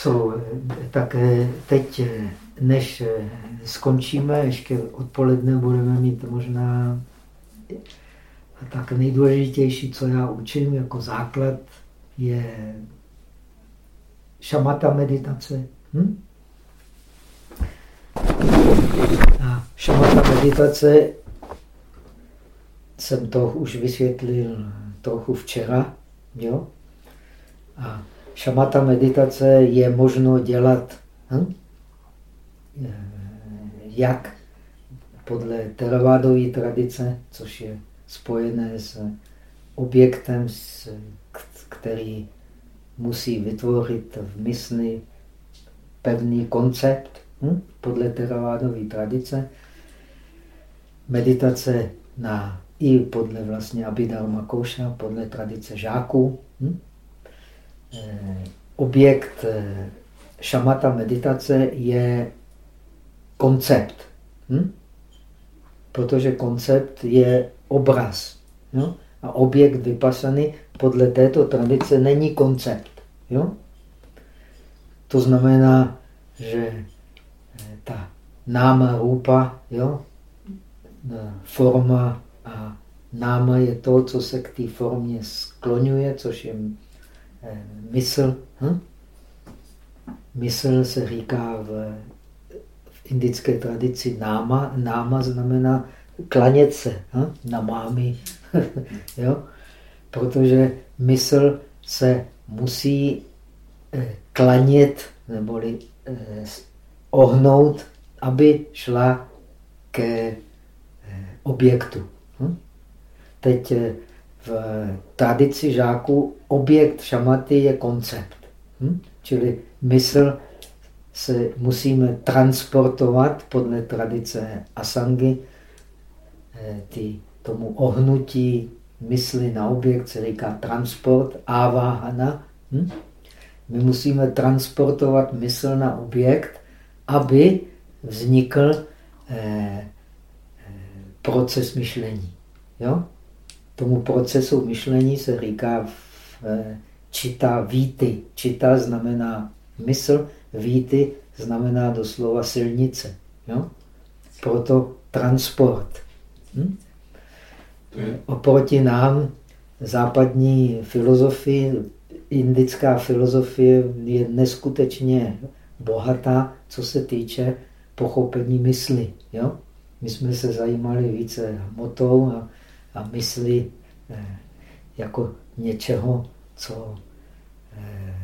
jsou, tak eh, teď, eh, než eh, skončíme, ještě odpoledne budeme mít možná tak nejdůležitější, co já učím jako základ, je šamata meditace. Hm? A šamata meditace jsem to už vysvětlil trochu včera. Jo? A šamata meditace je možno dělat hm? jak podle teravádové tradice, což je spojené s objektem, který musí vytvořit v mysli pevný koncept hm? podle teravádové tradice. Meditace na, i podle vlastně Abhidharma Koša, podle tradice žáků. Hm? Eh, objekt eh, šamata meditace je koncept. Hm? Protože koncept je obraz. Jo? A objekt vypasany podle této tradice není koncept. Jo? To znamená, že eh, ta náma, rupa, jo? forma a náma je to, co se k té formě skloňuje, což je mysl. Hm? Mysl se říká v, v indické tradici náma. Náma znamená klanět se hm? na mámy. jo? Protože mysl se musí eh, klanět neboli eh, ohnout, aby šla ke objektu. Hm? Teď eh, v tradici žáků objekt šamaty je koncept. Hm? Čili mysl se musíme transportovat podle tradice asangy, eh, ty, tomu ohnutí mysli na objekt se říká transport, aváhana. Hm? My musíme transportovat mysl na objekt, aby vznikl eh, proces myšlení. Jo? Tomu procesu myšlení se říká eh, čita víty. Čita znamená mysl, víty znamená doslova silnice. Jo? Proto transport. Hm? Oproti nám západní filozofii, indická filozofie je neskutečně bohatá, co se týče pochopení mysli. Jo? My jsme se zajímali více hmotou a, a mysli eh, jako něčeho, co eh,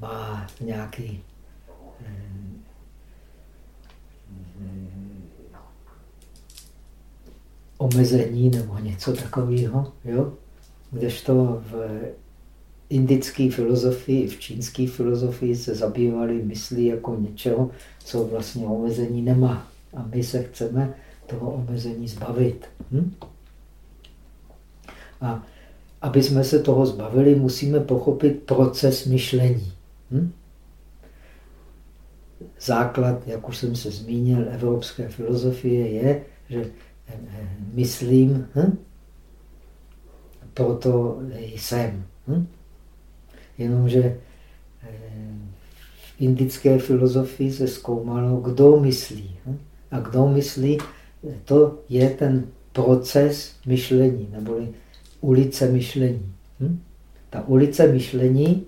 má nějaký eh, omezení nebo něco takového. Jo? Kdežto v indické filozofii, v čínské filozofii se zabývali myslí jako něčeho, co vlastně omezení nemá. A my se chceme toho omezení zbavit. Hm? A aby jsme se toho zbavili, musíme pochopit proces myšlení. Hm? Základ, jak už jsem se zmínil, evropské filozofie je, že eh, myslím, hm? proto jsem. Hm? Jenomže eh, v indické filozofii se zkoumalo, kdo myslí. Hm? A kdo myslí, to je ten proces myšlení, neboli ulice myšlení. Hm? Ta ulice myšlení,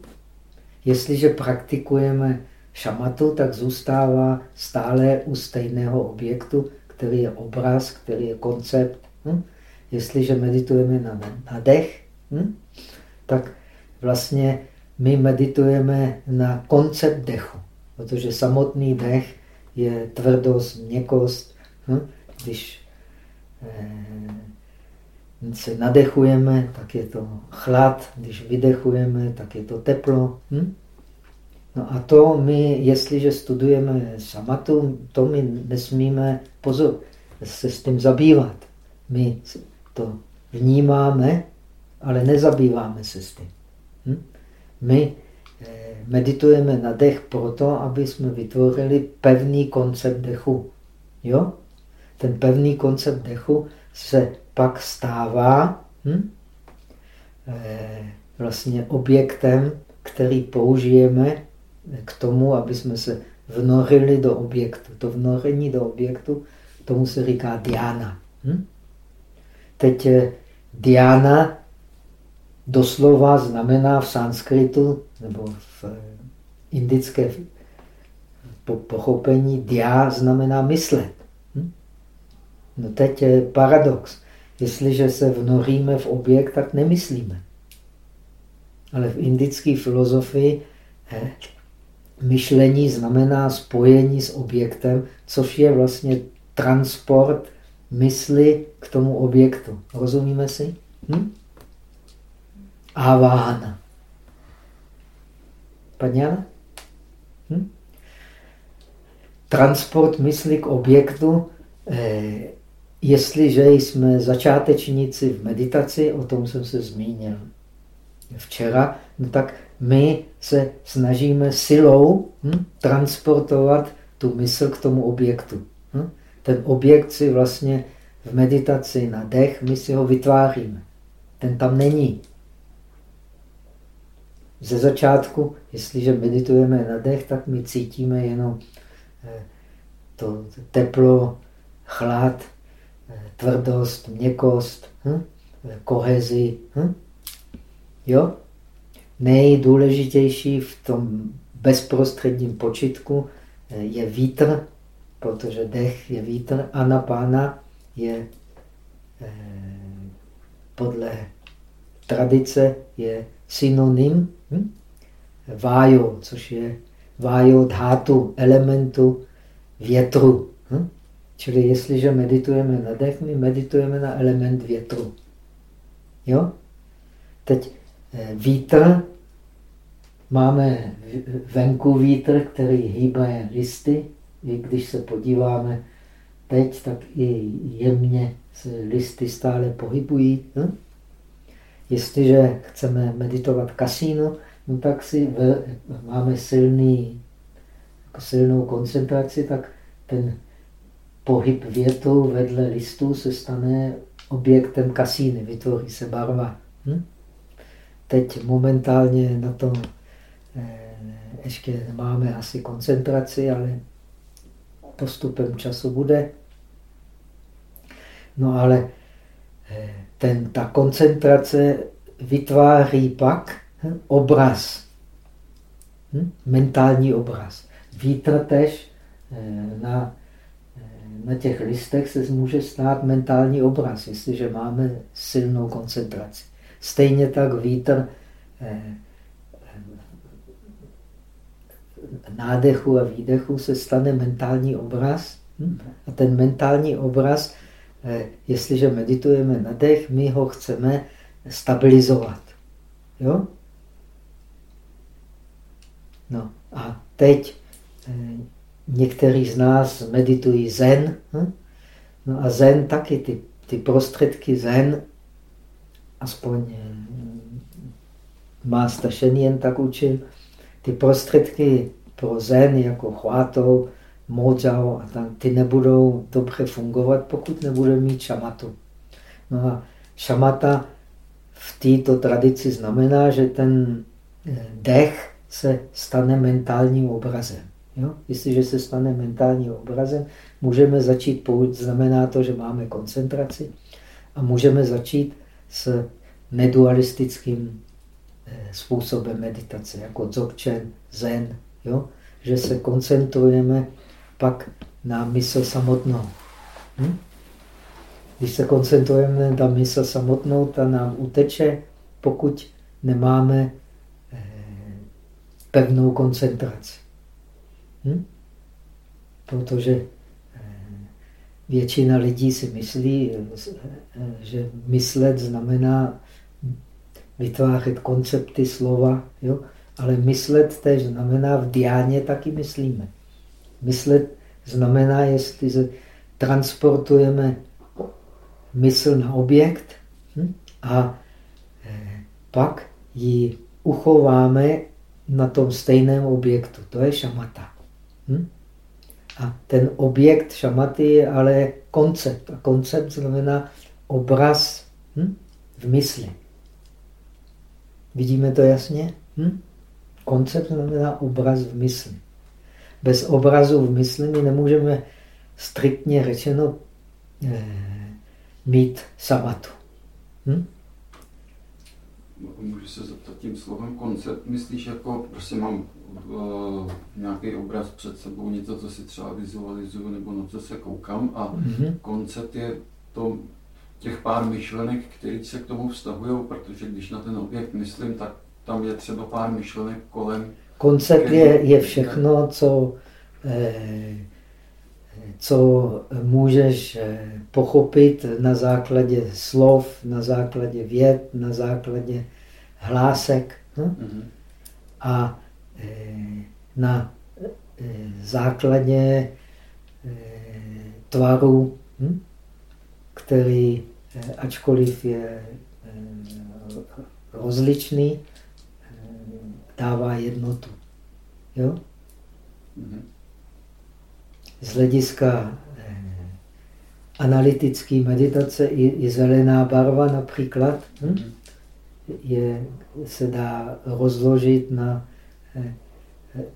jestliže praktikujeme šamatu, tak zůstává stále u stejného objektu, který je obraz, který je koncept. Hm? Jestliže meditujeme na, na dech, hm? tak vlastně my meditujeme na koncept dechu, protože samotný dech je tvrdost, měkost. Hm? Když eh, se nadechujeme, tak je to chlad, když vydechujeme, tak je to teplo. Hm? No a to my, jestliže studujeme samatu, to my nesmíme pozor, se s tím zabývat. My to vnímáme, ale nezabýváme se s tím. Hm? My Eh, meditujeme na dech proto, aby jsme vytvořili pevný koncept dechu. Jo? Ten pevný koncept dechu se pak stává hm? e, vlastně objektem, který použijeme k tomu, aby jsme se vnorili do objektu. To vnorení do objektu, tomu se říká diana. Hm? Teď eh, diana doslova znamená v sanskritu nebo v eh, indické pochopení dia znamená myslet. No teď je paradox. Jestliže se vnoríme v objekt, tak nemyslíme. Ale v indické filozofii myšlení znamená spojení s objektem, což je vlastně transport mysli k tomu objektu. Rozumíme si? Hm? Aváhana. Paňana? Hm? Transport mysli k objektu, eh, jestliže jsme začátečníci v meditaci, o tom jsem se zmínil včera, no tak my se snažíme silou hm, transportovat tu mysl k tomu objektu. Hm? Ten objekt si vlastně v meditaci na dech, my si ho vytváříme. Ten tam není. Ze začátku, jestliže meditujeme na dech, tak my cítíme jenom eh, to teplo, chlad, tvrdost, měkost, hm? kohezi. Hm? Jo? Nejdůležitější v tom bezprostředním počitku eh, je vítr, protože dech je vítr, anapána je podle tradice je synonym hm? vájo, což je vájo dhatu, elementu větru. Hm? Čili jestliže meditujeme na dech, my meditujeme na element větru. Jo? Teď eh, vítr, máme venku vítr, který hýbe listy. I když se podíváme teď, tak i jemně se listy stále pohybují. Hm? Jestliže chceme meditovat kasínu, no tak si máme silný, jako silnou koncentraci, tak ten pohyb větru vedle listů se stane objektem kasíny, vytvoří se barva. Hm? Teď momentálně na to eh, ještě nemáme asi koncentraci, ale postupem času bude. No ale eh, ten, ta koncentrace vytváří pak hm, obraz, hm, mentální obraz. Vítr tež eh, na, na těch listech se může stát mentální obraz, jestliže máme silnou koncentraci. Stejně tak vítr eh, nádechu a výdechu se stane mentální obraz. Hm, a ten mentální obraz Eh, jestliže meditujeme na dech, my ho chceme stabilizovat. Jo? No a teď eh, někteří z nás meditují zen. Hm? No a zen taky, ty, ty prostředky zen, aspoň eh, má stašení jen tak učil, ty prostředky pro zen jako chvátou, mojao a tam, ty nebudou dobře fungovat, pokud nebude mít šamatu. No a šamata v této tradici znamená, že ten eh, dech se stane mentálním obrazem. Jo? Jestliže se stane mentálním obrazem, můžeme začít použít, znamená to, že máme koncentraci a můžeme začít s nedualistickým eh, způsobem meditace, jako dzogchen, zen, jo? že se koncentrujeme pak na mysl samotnou. Hm? Když se koncentrujeme na mysl samotnou, ta nám uteče, pokud nemáme eh, pevnou koncentraci. Hm? Protože eh, většina lidí si myslí, eh, že myslet znamená vytvářet koncepty, slova, jo? ale myslet tež znamená v diáně taky myslíme. Myslet znamená, jestli se transportujeme mysl na objekt hm, a eh, pak ji uchováme na tom stejném objektu. To je šamata. Hm? A ten objekt šamaty je ale koncept. A koncept znamená obraz hm? v mysli. Vidíme to jasně? Hm? Koncept znamená obraz v mysli. Bez obrazu v mysli my nemůžeme striktně řečeno eh, mít samatu. Hm? Můžu se zeptat tím slovem koncept. Myslíš, jako prostě mám uh, nějaký obraz před sebou, něco, co si třeba vizualizuju nebo na co se koukám a mm-hmm. koncept je to těch pár myšlenek, které se k tomu vztahují, protože když na ten objekt myslím, tak tam je třeba pár myšlenek kolem. Koncept je, je všechno, co, eh, co můžeš eh, pochopit na základě slov, na základě věd, na základě hlásek. Hm? Mm-hmm. A na základě tvaru, hm? který, ačkoliv je rozličný, dává jednotu. Jo? Z hlediska eh, analytické meditace i, i zelená barva například hm? je, se dá rozložit na eh,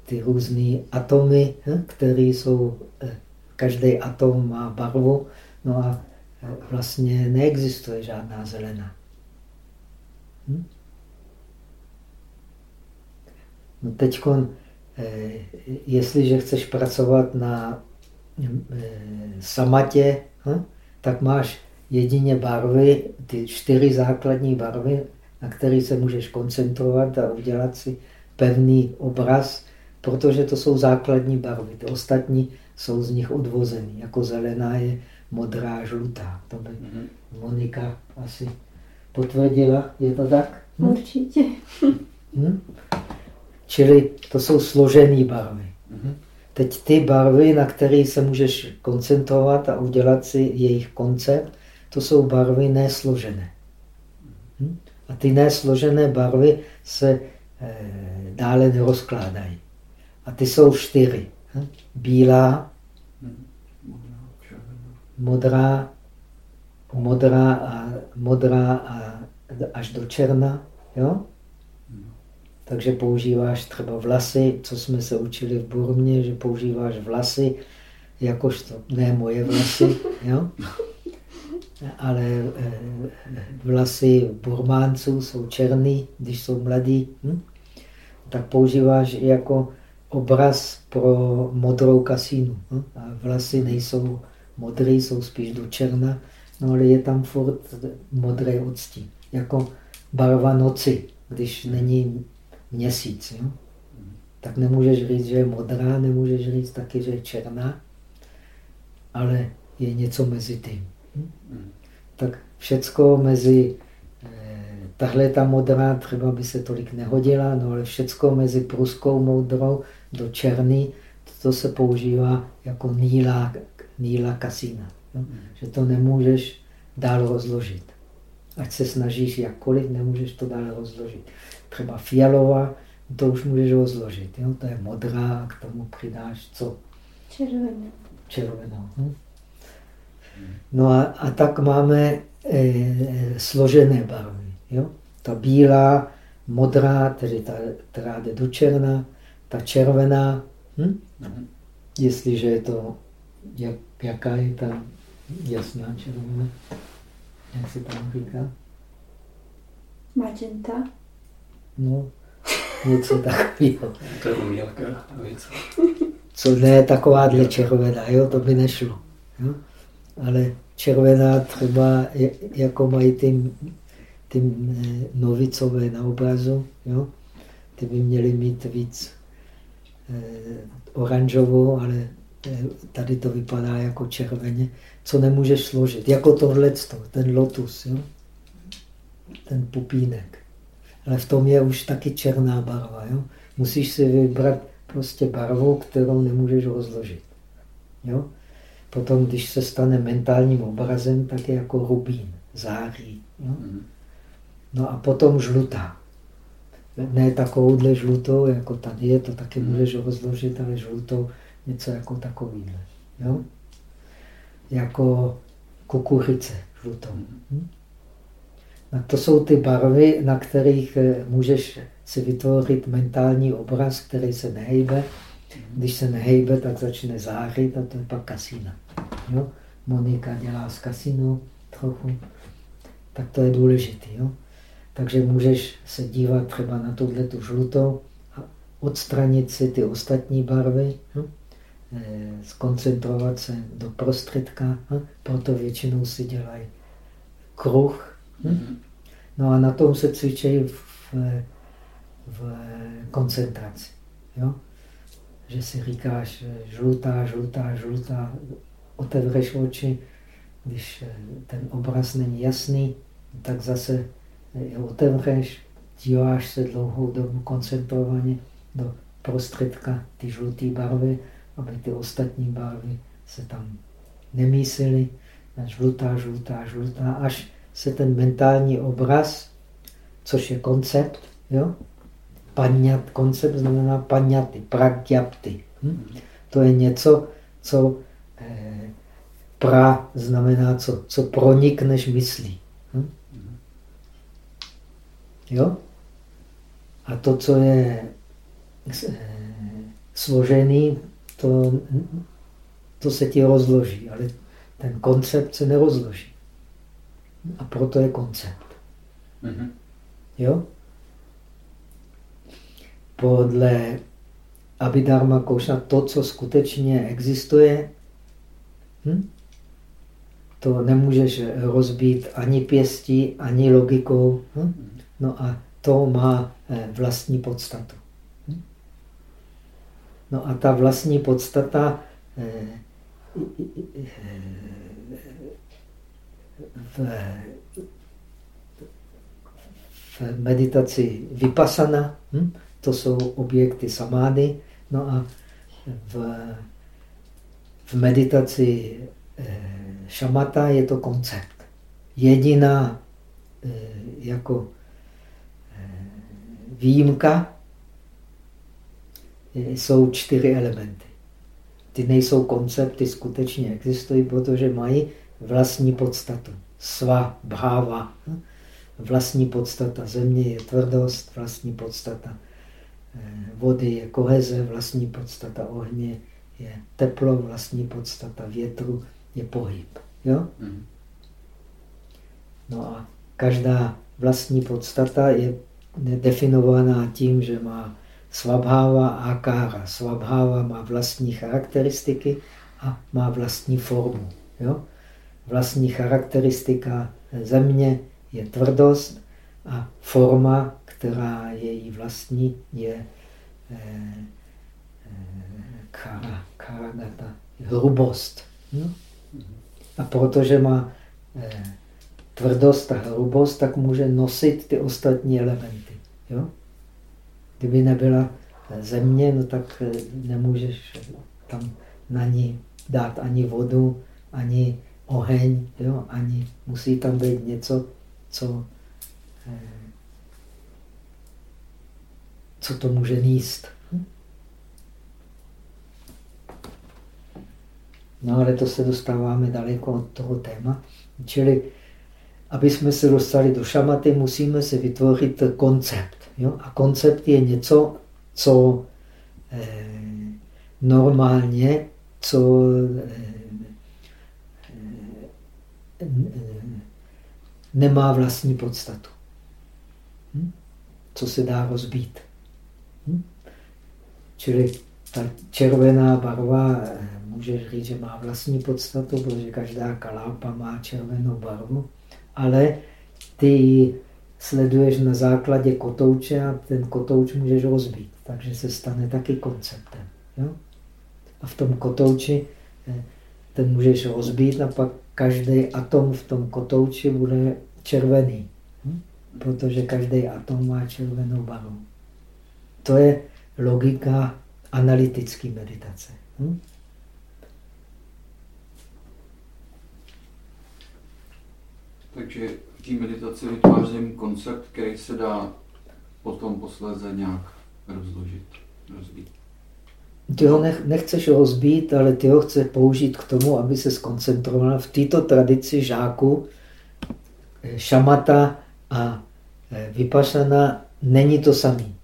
ty různé atomy, hm? které jsou, eh, každý atom má barvu, no a vlastně neexistuje žádná zelená. Hm? No teď, eh, jestliže chceš pracovat na eh, samatě, hm, tak máš jedině barvy, ty čtyři základní barvy, na které se můžeš koncentrovat a udělat si pevný obraz, protože to jsou základní barvy. Ty ostatní jsou z nich odvozeny. Jako zelená je modrá, žlutá. To by mhm. Monika asi potvrdila. Je to tak? Hm? Určitě. Hm? Čili to jsou složené barvy. Mhm. Teď ty barvy, na které se můžeš koncentrovat a udělat si jejich koncept, to jsou barvy nesložené. Hm? A ty nesložené barvy se dále nerozkládají. A ty jsou čtyři. Hm? Bílá, modrá, modrá a, modrá a až do černa. Jo? Takže používáš třeba vlasy, co jsme se učili v Burmě, že používáš vlasy, jakožto, ne moje vlasy, jo? ale eh, vlasy burmánců jsou černý, když jsou mladí, hm? Tak používáš jako obraz pro modrou kasínu. Hm? A vlasy nejsou modré, jsou spíš do černa, no ale je tam furt modré odstí, jako barva noci, když není měsíc. Jo? Tak nemůžeš říct, že je modrá, nemůžeš říct taky, že je černá, ale je něco mezi tím. Hm? Tak všecko mezi, tahle ta modrá třeba by se tolik nehodila, no ale všecko mezi pruskou modrou do černý, to se používá jako níla, níla kasína. Jo? Že to nemůžeš dál rozložit. Ať se snažíš jakkoliv, nemůžeš to dál rozložit třeba fialová, to už můžeš rozložit. Jo? To je modrá, k tomu přidáš co? Červenou. Červenou. Hm? No a, a tak máme e, složené barvy. Jo? Ta bílá, modrá, tedy ta, která jde do černa, ta červená, hm? Mhm. jestliže je to, jak, jaká je ta jasná červená, jak se tam říká? Magenta. No, něco takového. To je umělka. Co ne takováhle červená, jo, to by nešlo. Jo? Ale červená třeba, jako mají ty, ty novicové na obrazu, jo? ty by měly mít víc eh, oranžovou, ale eh, tady to vypadá jako červeně, co nemůžeš složit. Jako tohle, ten lotus, jo? ten pupínek ale v tom je už taky černá barva. Jo? Musíš si vybrat prostě barvu, kterou nemůžeš rozložit. Jo? Potom, když se stane mentálním obrazem, tak je jako rubín, září. Jo? Mhm. No a potom žlutá. Ne takovouhle žlutou, jako tady je, to taky mhm. můžeš rozložit, ale žlutou něco jako takovýhle. Jo? Jako kukuřice žlutou. Hm? A to jsou ty barvy, na kterých eh, můžeš si vytvořit mentální obraz, který se nehejbe. Když se nehejbe, tak začne zářit a to je pak kasína. Jo? Monika dělá z kasinu trochu, tak to je důležité. Takže můžeš se dívat třeba na tuhle tu žlutou a odstranit si ty ostatní barvy, hm? skoncentrovat se do prostředka, hm? proto většinou si dělají kruh. Hm? No a na tom se cvičí v, v koncentraci. Jo? Že si říkáš žlutá, žlutá, žlutá, otevřeš oči, když ten obraz není jasný, tak zase otevřeš, díváš se dlouhou dobu koncentrovaně do prostředka ty žluté barvy, aby ty ostatní barvy se tam nemísily. Žlutá, žlutá, žlutá, až se ten mentální obraz, což je koncept, jo? Paňat, koncept znamená paňaty, pragyapty. Hm? To je něco, co eh, pra znamená, co, co pronikneš myslí. Hm? Jo? A to, co je eh, složený, to, to se ti rozloží, ale ten koncept se nerozloží. A proto je koncept. -hmm. Jo? Podle Abhidharma Košna to, co skutečně existuje, hm? to nemůžeš rozbít ani pěstí, ani logikou. Hm? No a to má eh, vlastní podstatu. Hm? No a ta vlastní podstata eh, v, v meditaci vypasana, hm? to jsou objekty samády, no a v, v meditaci eh, šamata je to koncept. Jediná jako výjimka jsou čtyři elementy. Ty nejsou koncepty, skutečně existují, protože mají vlastní podstatu. Sva, bháva. Vlastní podstata země je tvrdost, vlastní podstata eh, vody je koheze, vlastní podstata ohně je teplo, vlastní podstata větru je pohyb. Jo? Mhm. No a každá vlastní podstata je definovaná tím, že má svabháva a akára. Svabháva má vlastní charakteristiky a má vlastní formu. Jo? Vlastní charakteristika země je tvrdost a forma, která je jí vlastní, je eh, eh, kara, karagata, hrubost. No? A protože má eh, tvrdost a hrubost, tak může nosit ty ostatní elementy. Jo? Kdyby nebyla země, no tak nemůžeš tam na ní dát ani vodu, ani oheň, jo? ani musí tam být něco, co, eh, co to může níst. No ale to se dostáváme daleko od toho téma. Čili, aby jsme se dostali do šamaty, musíme si vytvořit koncept. Jo? A koncept je něco, co eh, normálně, co eh, nemá vlastní podstatu. Hm? Co se dá rozbít. Hm? Čili ta červená barva, eh, můžeš říct, že má vlastní podstatu, protože každá kalápa má červenou barvu, ale ty sleduješ na základě kotouče a ten kotouč můžeš rozbít. Takže se stane taky konceptem. Jo? A v tom kotouči eh, ten můžeš rozbít a pak každý atom v tom kotouči bude červený. Hm? Protože každý atom má červenou barvu. To je logika analytické meditace. Hm? Takže v té meditaci vytvářím koncept, který se dá potom posléze nějak rozložit, rozbít. Ty ho nechceš rozbít, ale ty ho chce použít k tomu, aby se skoncentroval. V této tradici žáků eh, šamata a eh, vypašana není to samý.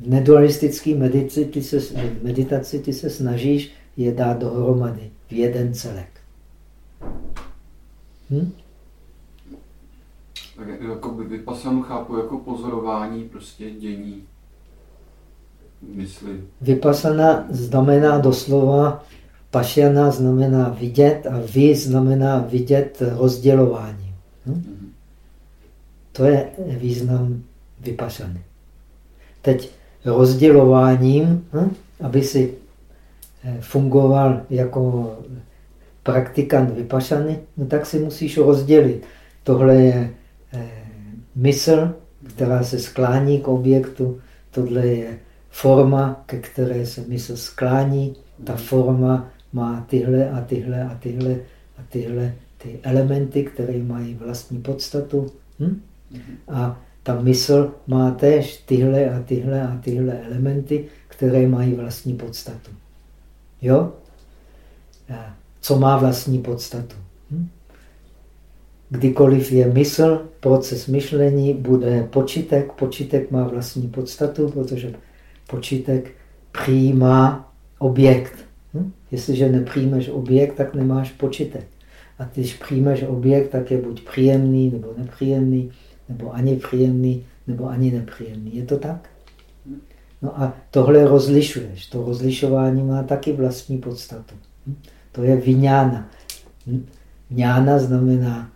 V nedualistické meditaci ty se, meditaci ty se snažíš je dát dohromady v jeden celek. Hm? Tak jako by vypasanu chápu jako pozorování prostě dění mysli. Vypasana znamená doslova, pašiana znamená vidět a vy znamená vidět rozdělování. Hm? Mm. To je význam vypasany. Teď rozdělováním, hm? aby si eh, fungoval jako praktikant vypašany, no tak si musíš rozdělit. Tohle je eh, mysl, která se sklání k objektu, tohle je forma, ke které se mysl sklání. Ta forma má tyhle a tyhle a tyhle a tyhle ty elementy, které mají vlastní podstatu. Hm? A ta mysl má též tyhle a tyhle a tyhle elementy, které mají vlastní podstatu. Jo? Co má vlastní podstatu? Hm? Kdykoliv je mysl, proces myšlení, bude počítek. Počítek má vlastní podstatu, protože počítek přijímá objekt. Hm? Jestliže nepřijmeš objekt, tak nemáš počítek. A když přijmeš objekt, tak je buď příjemný nebo nepříjemný nebo ani příjemný, nebo ani nepříjemný. Je to tak? No a tohle rozlišuješ. To rozlišování má taky vlastní podstatu. To je vyňána. Vňána znamená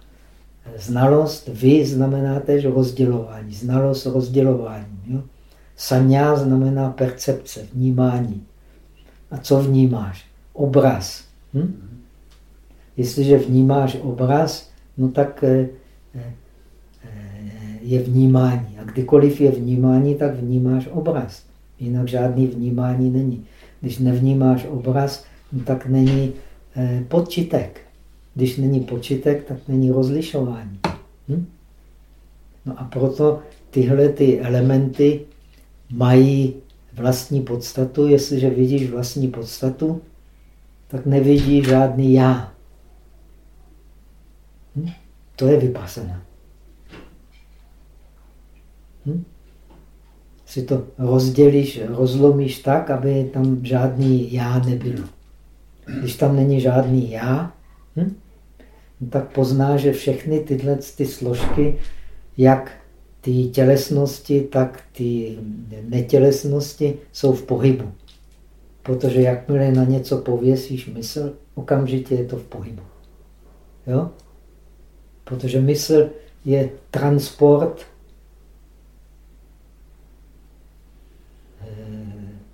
znalost, vy znamená tež rozdělování. Znalost, rozdělování. Jo? Sanya znamená percepce, vnímání. A co vnímáš? Obraz. Hm? Jestliže vnímáš obraz, no tak eh, eh, je vnímání. A kdykoliv je vnímání, tak vnímáš obraz. Jinak žádný vnímání není. Když nevnímáš obraz, no tak není eh, počítek. Když není počítek, tak není rozlišování. Hm? No a proto tyhle ty elementy mají vlastní podstatu. Jestliže vidíš vlastní podstatu, tak nevidíš žádný já. Hm? To je vypasené. Hm? Si to rozdělíš, rozlomíš tak, aby tam žádný já nebylo. Když tam není žádný já, hm? tak pozná, že všechny tyhle ty složky, jak ty tělesnosti, tak ty netělesnosti jsou v pohybu. Protože jakmile na něco pověsíš mysl, okamžitě je to v pohybu. Jo? Protože mysl je transport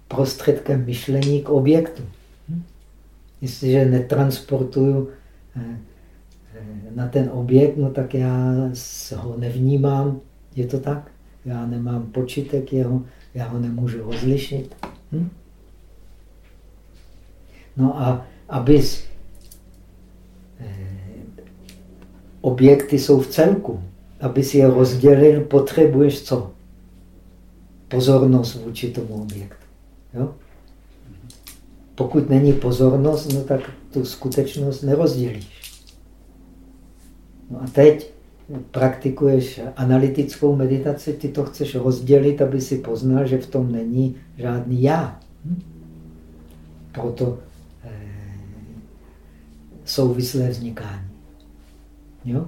prostředkem myšlení k objektu. Jestliže netransportuju eh, eh, na ten objekt, no tak já ho nevnímám. Je to tak? Já nemám počítek jeho, já ho nemůžu rozlišit. Hm? No a abys eh, objekty jsou v celku. Abys je rozdělil, potřebuješ co? Pozornost vůči tomu objektu. Jo? Pokud není pozornost, no tak tu skutečnost nerozdělíš. No a teď praktikuješ analytickou meditaci, ty to chceš rozdělit, aby si poznal, že v tom není žádný já. Hm? Proto eh, souvislé vznikání. Jo?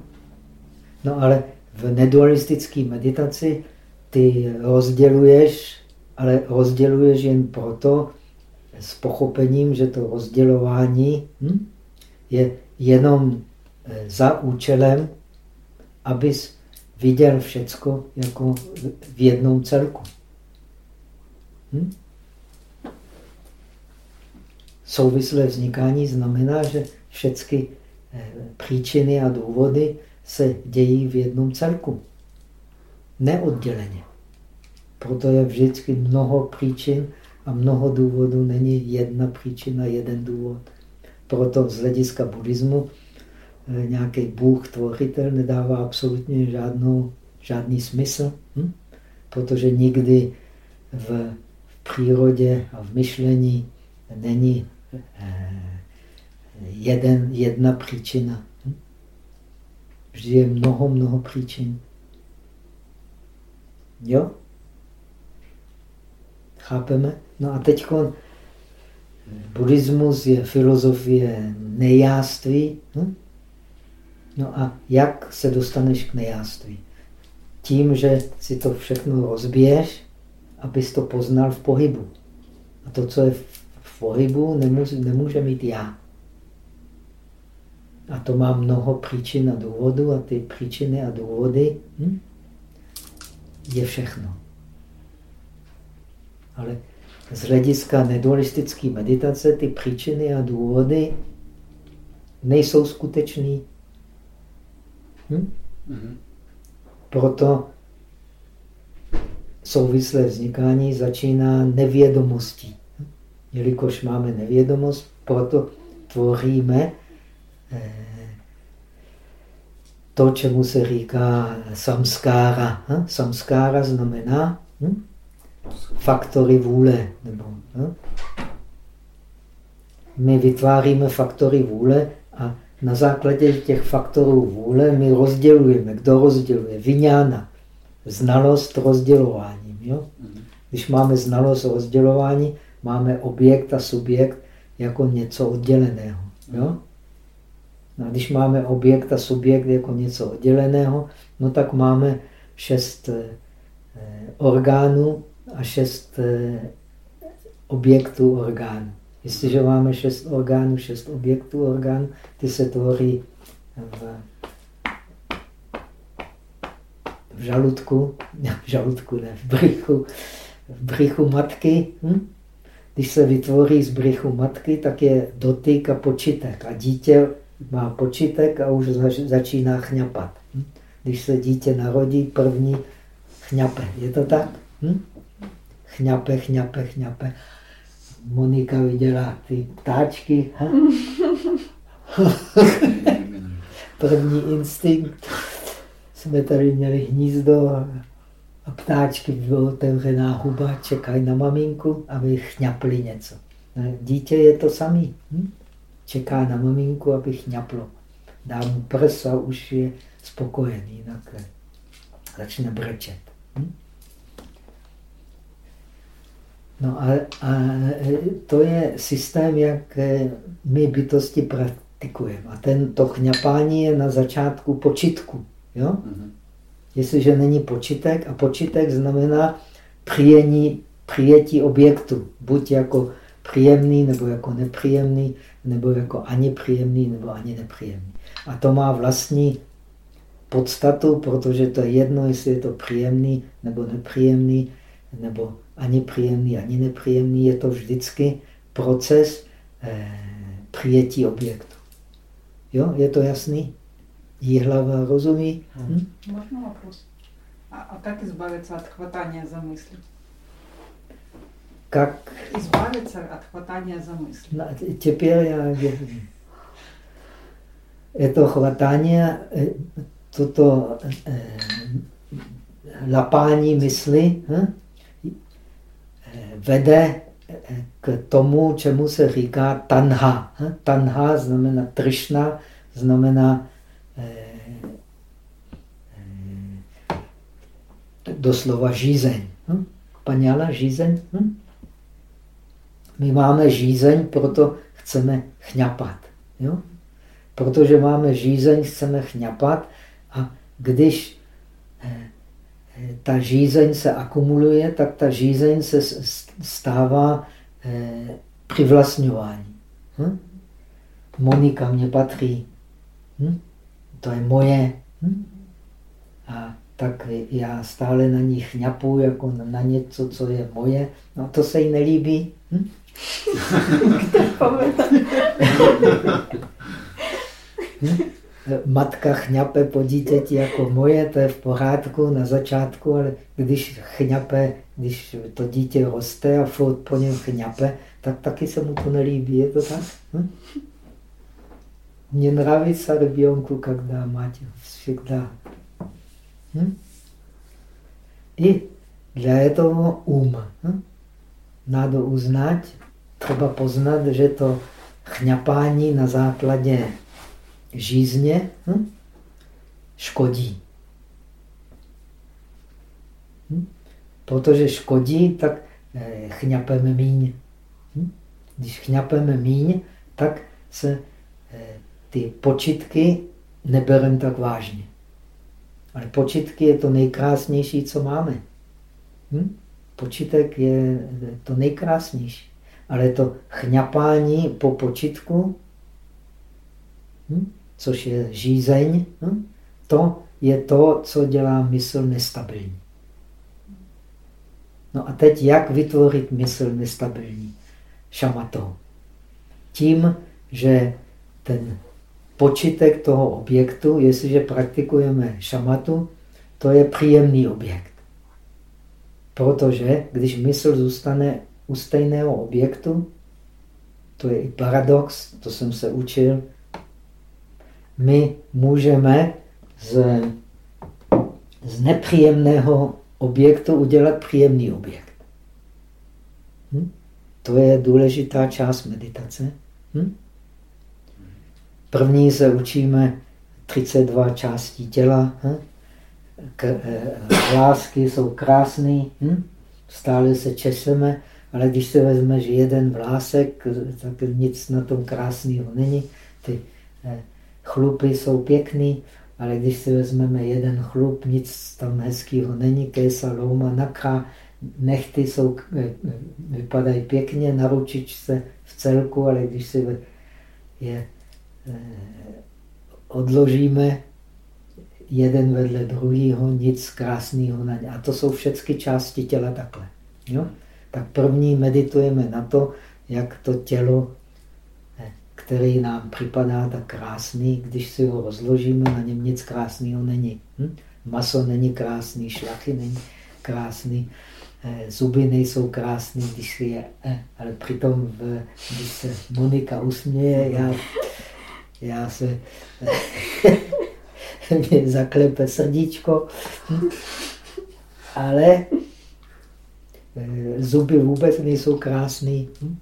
No ale v nedualistické meditaci ty rozděluješ ale rozděluješ jen proto, s pochopením, že to rozdělování hm, je jenom eh, za účelem, abys viděl všecko jako v jednom celku. Hm? Souvislé vznikání znamená, že všechny eh, příčiny a důvody se dějí v jednom celku. Neodděleně. Proto je vždycky mnoho příčin a mnoho důvodů. Není jedna příčina, jeden důvod. Proto z hlediska buddhismu eh, nějaký bůh, tvořitel nedává absolutně žádnou, žádný smysl, hm? protože nikdy v, v přírodě a v myšlení není eh, jeden, jedna příčina. Hm? Vždy je mnoho, mnoho příčin. Jo? Chápeme? No a teď buddhismus je filozofie nejáství. Hm? No a jak se dostaneš k nejáství? Tím, že si to všechno rozbiješ, abys to poznal v pohybu. A to, co je v pohybu, nemůže, nemůže mít já. A to má mnoho příčin a důvodů a ty příčiny a důvody hm, je všechno. Ale z hlediska nedualistické meditace ty příčiny a důvody nejsou skutečný. Hm? Mm-hmm. Proto souvislé vznikání začíná nevědomostí. Jelikož máme nevědomost, proto tvoříme eh, to, čemu se říká samskára. Samskára znamená hm? Faktory vůle. Nebo, hm? My vytváříme faktory vůle a na základě těch faktorů vůle my rozdělujeme. Kdo rozděluje? Vyňána. Znalost rozdělováním. Jo? Když máme znalost rozdělování, máme objekt a subjekt jako něco odděleného. Jo? No a když máme objekt a subjekt jako něco odděleného, no tak máme šest eh, orgánů a šest eh, objektů orgánů. Jestliže máme šest orgánů, šest objektů orgánů, ty se tvoří v, v žaludku, ne, v žaludku ne, v břichu, v břichu matky. Hm? Když se vytvoří z břichu matky, tak je dotyk a počítek. A dítě má počítek a už začíná chňapat. Hm? Když se dítě narodí, první chňape. Je to tak? Hm? Chňape, chňape, chňape. Monika viděla ty ptáčky. První instinkt. Jsme tady měli hnízdo a ptáčky bylo otevřená huba, čekají na maminku, aby chňapli něco. Dítě je to samý. Hm? Čeká na maminku, aby chňaplo. Dá mu prs a už je spokojený. Jinak začne brečet. Hm? No a, a to je systém, jak eh, my bytosti praktikujeme. A tento chňapání je na začátku počitku. Jo? Mm-hmm. Jestliže není počitek, a počitek znamená přijení, přijetí objektu, buď jako příjemný, nebo jako nepříjemný, nebo jako ani příjemný, nebo ani nepříjemný. A to má vlastní podstatu, protože to je jedno, jestli je to příjemný nebo nepříjemný, nebo ani příjemný, ani nepříjemný. Je to vždycky proces eh, přijetí objektu. Jo, je to jasný? Jí hlava rozumí? Hm? Можно вопрос? А, а как избавиться от хватания за мысли? Как? Избавиться от хватания за мысли. No, теперь я... Это хватание, э, toto eh, lapání mysli hm? Vede k tomu, čemu se říká tanha. Hm? Tanha znamená trišna, znamená eh, eh, doslova žízeň. Hm? Žízeň? Hm? My máme žízeň, proto chceme chňapat. Jo? Protože máme žízeň, chceme chňapat a když eh, eh, ta žízeň se akumuluje, tak ta žízeň se stává eh, přivlastňování. Hm? Monika mě patří. Hm? To je moje. Hm? A tak já stále na ní chňapu jako na něco, co je moje. No to se jí nelíbí. Hm? hm? matka chňape po dítěti jako moje, to je v pořádku na začátku, ale když chňape, když to dítě roste a furt po něm chňape, tak taky se mu to nelíbí, je to tak? Hm? Mně nравится ребенку, когда мать всегда. Hm? I для этого ум. Hm? Надо узнать, třeba poznat, že to chňapání na základě žízně hm? škodí. Hm? Protože škodí, tak eh, chňapeme míň. Hm? Když chňapeme míň, tak se eh, ty počitky nebereme tak vážně. Ale počitky je to nejkrásnější, co máme. Hm? Počitek je to nejkrásnější. Ale to chňapání po počitku, hm? Což je žízeň, hm? to je to, co dělá mysl nestabilní. No a teď jak vytvořit mysl nestabilní? Šamatou. Tím, že ten počitek toho objektu, jestliže praktikujeme šamatu, to je příjemný objekt. Protože když mysl zůstane u stejného objektu, to je i paradox, to jsem se učil, my můžeme z, z nepříjemného objektu udělat příjemný objekt. Hm? To je důležitá část meditace. Hm? První se učíme 32 částí těla. Hm? Vlásky eh, jsou krásné, hm? stále se česeme, ale když se vezmeš jeden vlásek, tak nic na tom krásného není. Ty eh, chlupy jsou pěkný, ale když si vezmeme jeden chlup, nic tam hezkého není, késa, louma, nakra, nechty jsou, eh, vypadají pěkně na ručičce v celku, ale když si je eh, odložíme jeden vedle druhého, nic krásného na ně. A to jsou všechny části těla takhle. Jo? Tak první meditujeme na to, jak to tělo který nám připadá tak krásný, když si ho rozložíme, na něm nic krásného není. Hm? Maso není krásný, šlachy není krásný, eh, zuby nejsou krásný, když si je, eh, ale přitom, v, když se Monika usměje, já, já se mě zaklepe srdíčko, hm? ale eh, zuby vůbec nejsou krásný. Hm?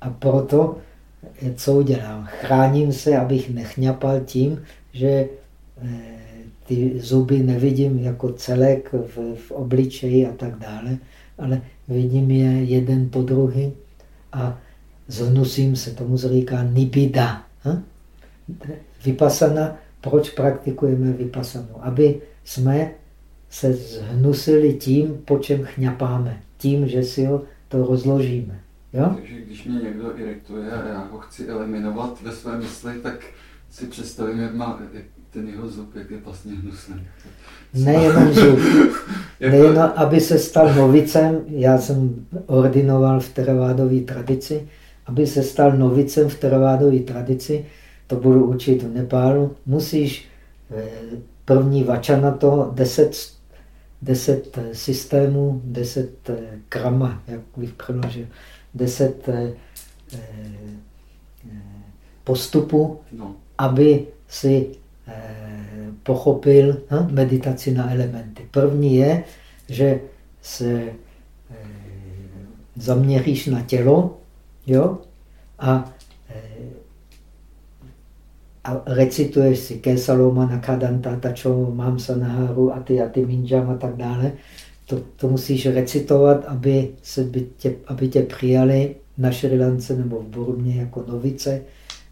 A proto co udělám? Chráním se, abych nechňapal tím, že eh, ty zuby nevidím jako celek v, v obličeji a tak dále, ale vidím je jeden po druhý a zhnusím se, tomu se říká nibida. Hm? Vypasana, proč praktikujeme vypasanu? Aby jsme se zhnusili tím, po čem chňapáme. Tím, že si ho to rozložíme. Jo? Takže když mě někdo irituje a já ho chci eliminovat ve své mysli, tak si představím, jak má ten jeho zub, jak je vlastně hnusný. Nejenom zub. jako... Nejenom, aby se stal novicem, já jsem ordinoval v teravádové tradici, aby se stal novicem v teravádové tradici, to budu učit v Nepálu, musíš eh, první vačana to deset, deset systémů, deset eh, krama, jak bych přeložil, deset eh, eh, postupů, no. aby si eh, pochopil hm, meditaci na elementy. První je, že se zaměříš na tělo jo? A, a recituješ si Kesaloma, Nakadanta, Tačo, Mamsa, Naharu, Ati, Ati, Minjam a tak dále to, to musíš recitovat, aby, se by tě, aby tě přijali na Šrilance nebo v Burmě jako novice.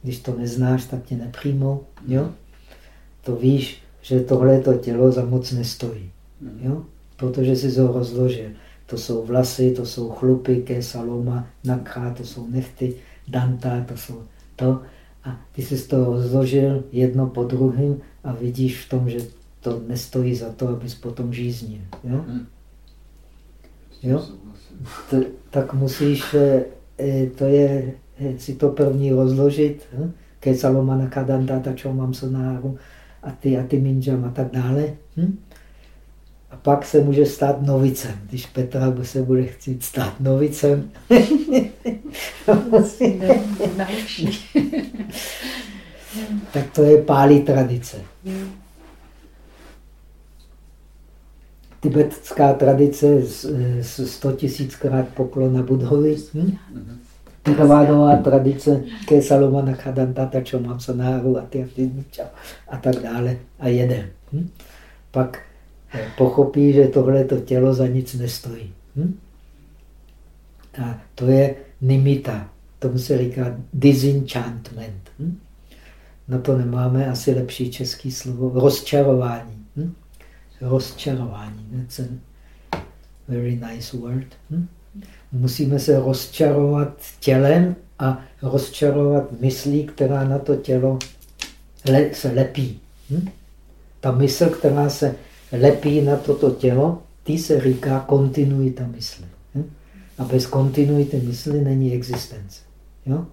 Když to neznáš, tak tě nepřijmou. Jo? To víš, že tohle to tělo za moc nestojí. Jo? Protože jsi ho rozložil. To jsou vlasy, to jsou chlupy, kesaloma, nakra, to jsou nechty, danta, to jsou to. A ty jsi to rozložil jedno po druhém a vidíš v tom, že to nestojí za to, abys potom žíznil. Jo? Hmm. Jo? To, tak musíš, eh, eh, to je, eh, si to první rozložit, hm? ke Salomana Kadanda, tačo mám sonáru, a ty, a ty minjam a tak dále. Hm? A pak se může stát novicem, když Petra se bude chtít stát novicem. tak to je pálí tradice. Tibetská tradice s 100 tisíckrát poklona Budhovi. Hm? Theravádová tradice ke Salomana Chadantata, Čomamsanáru a a tak dále a jede. Hm? Pak eh, pochopí, že tohle tělo za nic nestojí. Hm? A to je nimita. Tomu se říká disenchantment. Hm? Na to nemáme asi lepší český slovo. Rozčarování. Rozčarování. That's a very nice word. Hm? Musíme se rozčarovat tělem a rozčarovat myslí, která na to tělo le se lepí. Hm? Ta mysl, která se lepí na toto tělo, ty se říká kontinuita mysli. Hm? A bez kontinuity mysli není existence. Jo?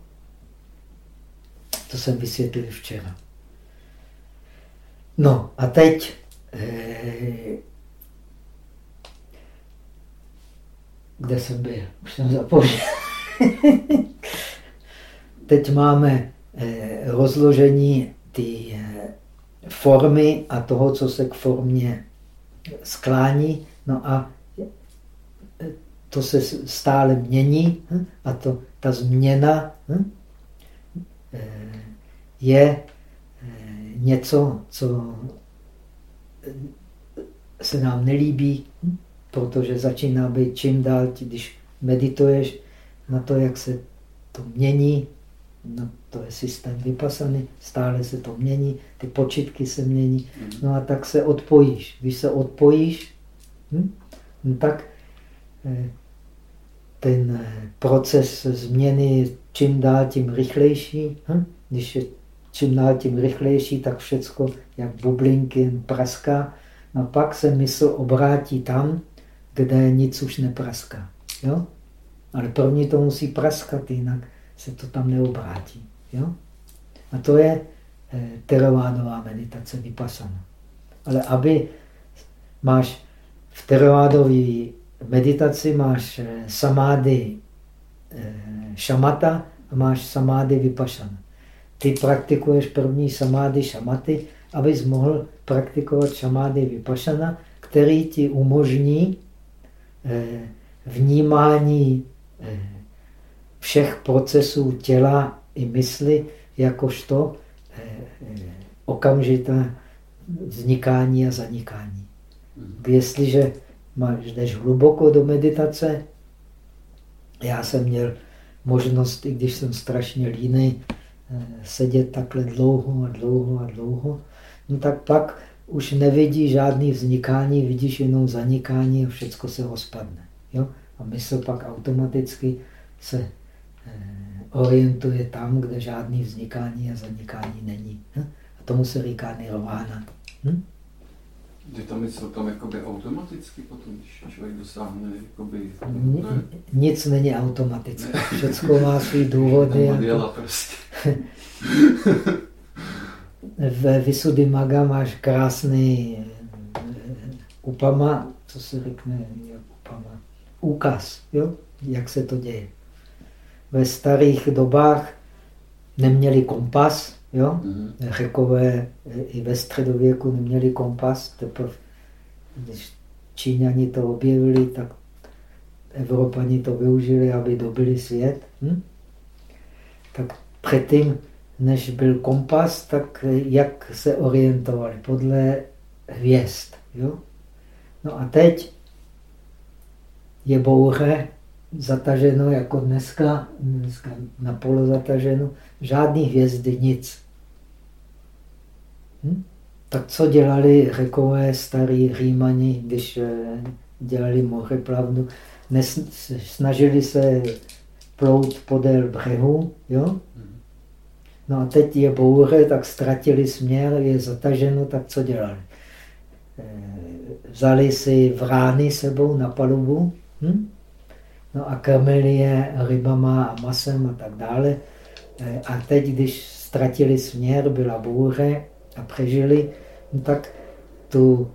To jsem vysvětlil včera. No a teď kde jsem byl? Už jsem zapomněl. teď máme eh, rozložení ty eh, formy a toho, co se k formě sklání. No a to se stále mění hm? a to, ta změna hm? eh, je eh, něco, co se nám nelíbí, protože začíná být čím dál, když medituješ na to, jak se to mění, no to je systém vypasany, stále se to mění, ty počitky se mění, no a tak se odpojíš. Když se odpojíš, hm? no tak eh, ten eh, proces změny čím dál tím rychlejší. Hm? Když je čím dál tím rychlejší, tak všecko jak bublinky praská. No pak se mysl obrátí tam, kde nic už nepraská. Jo? Ale první to musí praskat, jinak se to tam neobrátí. Jo? A to je eh, teravádová meditace vypasana. Ale aby máš v teravádové meditaci máš eh, samády eh, šamata a máš samády vypašana. Ty praktikuješ první samády šamaty, abys mohl praktikovat šamády vypašana, který ti umožní eh, vnímání všech procesů těla i mysli jakožto okamžitá vznikání a zanikání. Mhm. Jestliže máš, jdeš hluboko do meditace. Já jsem měl možnost, i když jsem strašně líný, eh, sedět takhle dlouho a dlouho a dlouho, no tak pak už nevidí žádný vznikání, vidíš jenom zanikání a všechno se rozpadne. Jo? A mysl pak automaticky se eh, orientuje tam, kde žádný vznikání a zanikání není. Hm? A tomu se říká nirvana. Hm? Že tam jsou tam jakoby automaticky potom, když člověk dosáhne jakoby... Ne, nic není automatické. Všechno má svý důvody. Jako... prostě. Ve Vysudy Maga máš krásný eh, upama, co se řekne upama, úkaz, jo? jak se to děje. Ve starých dobách neměli kompas, Jo? Mm -hmm. Řekové i ve středověku neměli kompas, teprve když Číňani to objevili, tak Evropani to využili, aby dobili svět. Hm? Tak předtím, než byl kompas, tak jak se orientovali? Podle hvězd. Jo? No a teď je bouře, zataženo jako dneska, dneska na polo zataženo, žádný hvězdy, nic. Hm? Tak co dělali řekové starí římani, když eh, dělali moře plavnu? Nes, snažili se plout podél břehu, jo? No a teď je bouře, tak ztratili směr, je zataženo, tak co dělali? Eh, vzali si vrány sebou na palubu, hm? no a krmili je rybama a masem a tak dále. Eh, a teď, když ztratili směr, byla bouře, a přežili, no tak tu,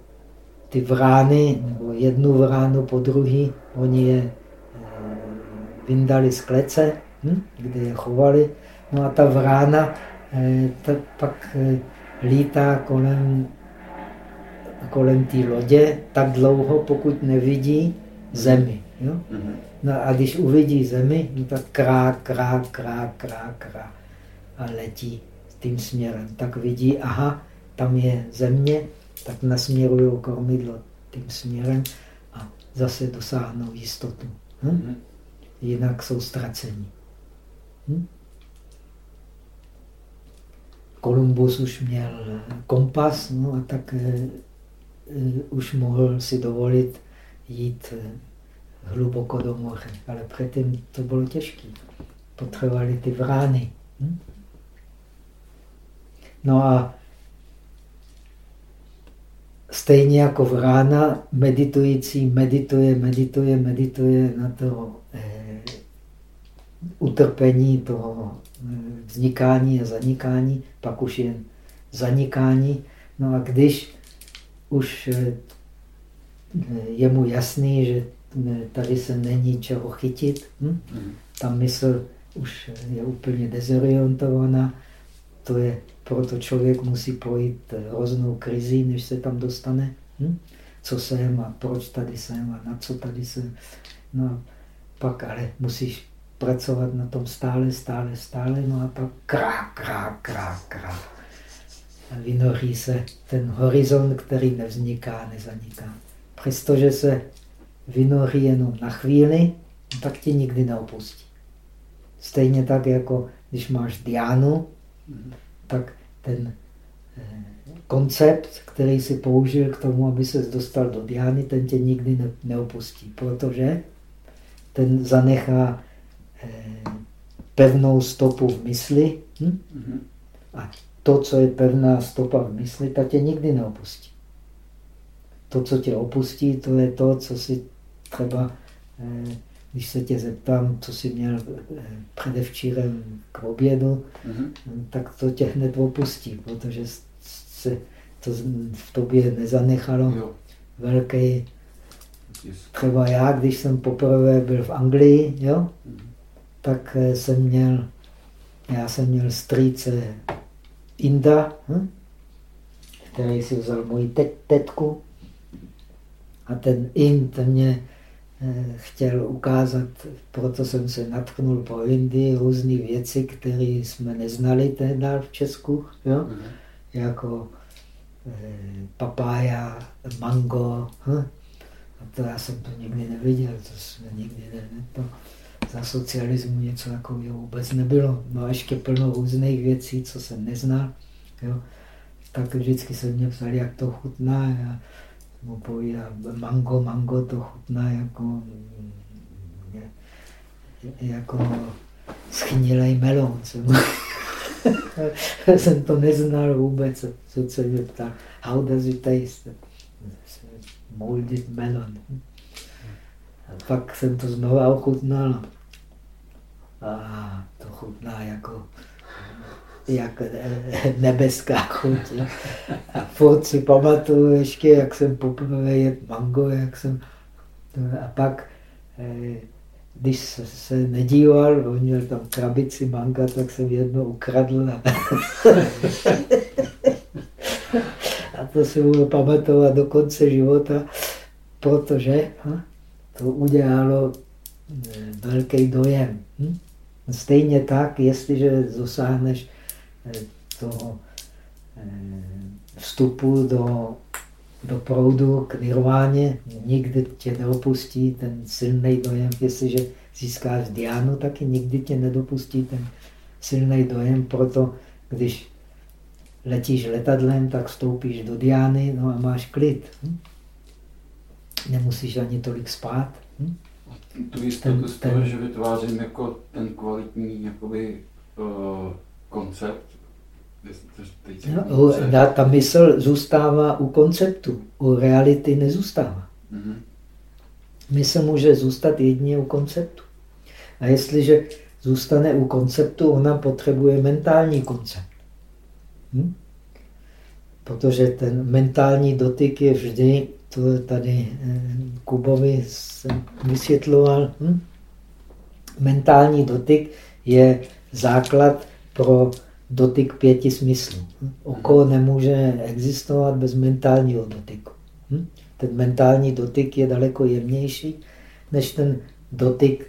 ty vrány, nebo jednu vránu po druhý, oni je eh, vyndali z klece, hm, kde je chovali. No a ta vrána eh, ta pak eh, lítá kolem, kolem té lodě tak dlouho, pokud nevidí zemi. Jo? Mhm. No a když uvidí zemi, no tak krá, krá, krá, krá, krá a letí tím směrem, tak vidí, aha, tam je země, tak nasměrují kormidlo tím směrem a zase dosáhnou jistotu. Hm? jinak jsou ztraceni. Hm? Kolumbus už měl kompas, no a tak eh, eh, už mohl si dovolit jít eh, hluboko do moře. Ale předtím to bylo těžké. Potřebovali ty vrány. Hm? No a stejně jako vrána, meditující medituje, medituje, medituje na to eh, utrpení toho eh, vznikání a zanikání, pak už jen zanikání. No a když už eh, je mu jasný, že eh, tady se není čeho chytit, hm? Mhm. ta mysl už je úplně dezorientovaná, to je proto člověk musí projít hroznou krizi, než se tam dostane. Hm? Co jsem a proč tady jsem a na co tady jsem. No pak ale musíš pracovat na tom stále, stále, stále, no a pak krá, krá, krá, krá. A vynoří se ten horizont, který nevzniká, nezaniká. Přestože se vynoří jenom na chvíli, tak ti nikdy neopustí. Stejně tak, jako když máš diánu, tak ten eh, koncept, který si použil k tomu, aby se dostal do diány, ten tě nikdy ne, neopustí, protože ten zanechá eh, pevnou stopu v mysli hm? a to, co je pevná stopa v mysli, ta tě nikdy neopustí. To, co tě opustí, to je to, co si třeba eh, když se tě zeptám, co jsi měl eh, předevčírem k obědu, mm-hmm. tak to tě hned opustí, protože se to v tobě nezanechalo jo. velký. Třeba já, když jsem poprvé byl v Anglii, jo, mm-hmm. tak eh, jsem měl, já jsem měl strýce Inda, hm? který si vzal moji tetku a ten Ind mě chtěl ukázat, proto jsem se natknul po Indii, různé věci, které jsme neznali tehdy v Česku, jo? Mm -hmm. jako eh, papája, mango. Hm? A to já jsem to nikdy neviděl, to jsme nikdy ne, ne to za socialismu něco takového vůbec nebylo. No a ještě plno různých věcí, co jsem neznal. Jo? Tak vždycky se mě psali, jak to chutná. A mu povídá, mango, mango to chutná jako, jako schnilej melon. Jsem, jsem to neznal vůbec, co se mě ptal. How does it taste? Molded melon. A pak jsem to znova ochutnal. A to chutná jako jak eh, nebeská chuť. A furt si pamatuju ještě, jak jsem poprvé jet mango, jak jsem... A pak, eh, když se nedíval, on měl tam krabici manga, tak jsem jedno ukradl. A, a to si budu pamatovat do konce života, protože hm, to udělalo eh, velký dojem. Hm? Stejně tak, jestliže dosáhneš toho eh, vstupu do, do proudu k nirváně, nikdy tě neopustí ten silný dojem, jestliže získáš diánu, taky nikdy tě nedopustí ten silný dojem, proto když letíš letadlem, tak vstoupíš do diány no a máš klid. Hm? Nemusíš ani tolik spát. Hm? Tu jistotu z toho, že vytvářím jako ten kvalitní jakoby, uh, koncept, No, ta mysl zůstává u konceptu, u reality nezůstává. Mm-hmm. Mysl může zůstat jedině u konceptu. A jestliže zůstane u konceptu, ona potřebuje mentální koncept. Hm? Protože ten mentální dotyk je vždy, to tady eh, Kubovi jsem vysvětloval, hm? mentální dotyk je základ pro dotyk pěti smyslů. Oko nemůže existovat bez mentálního dotyku. Hm? Ten mentální dotyk je daleko jemnější než ten dotyk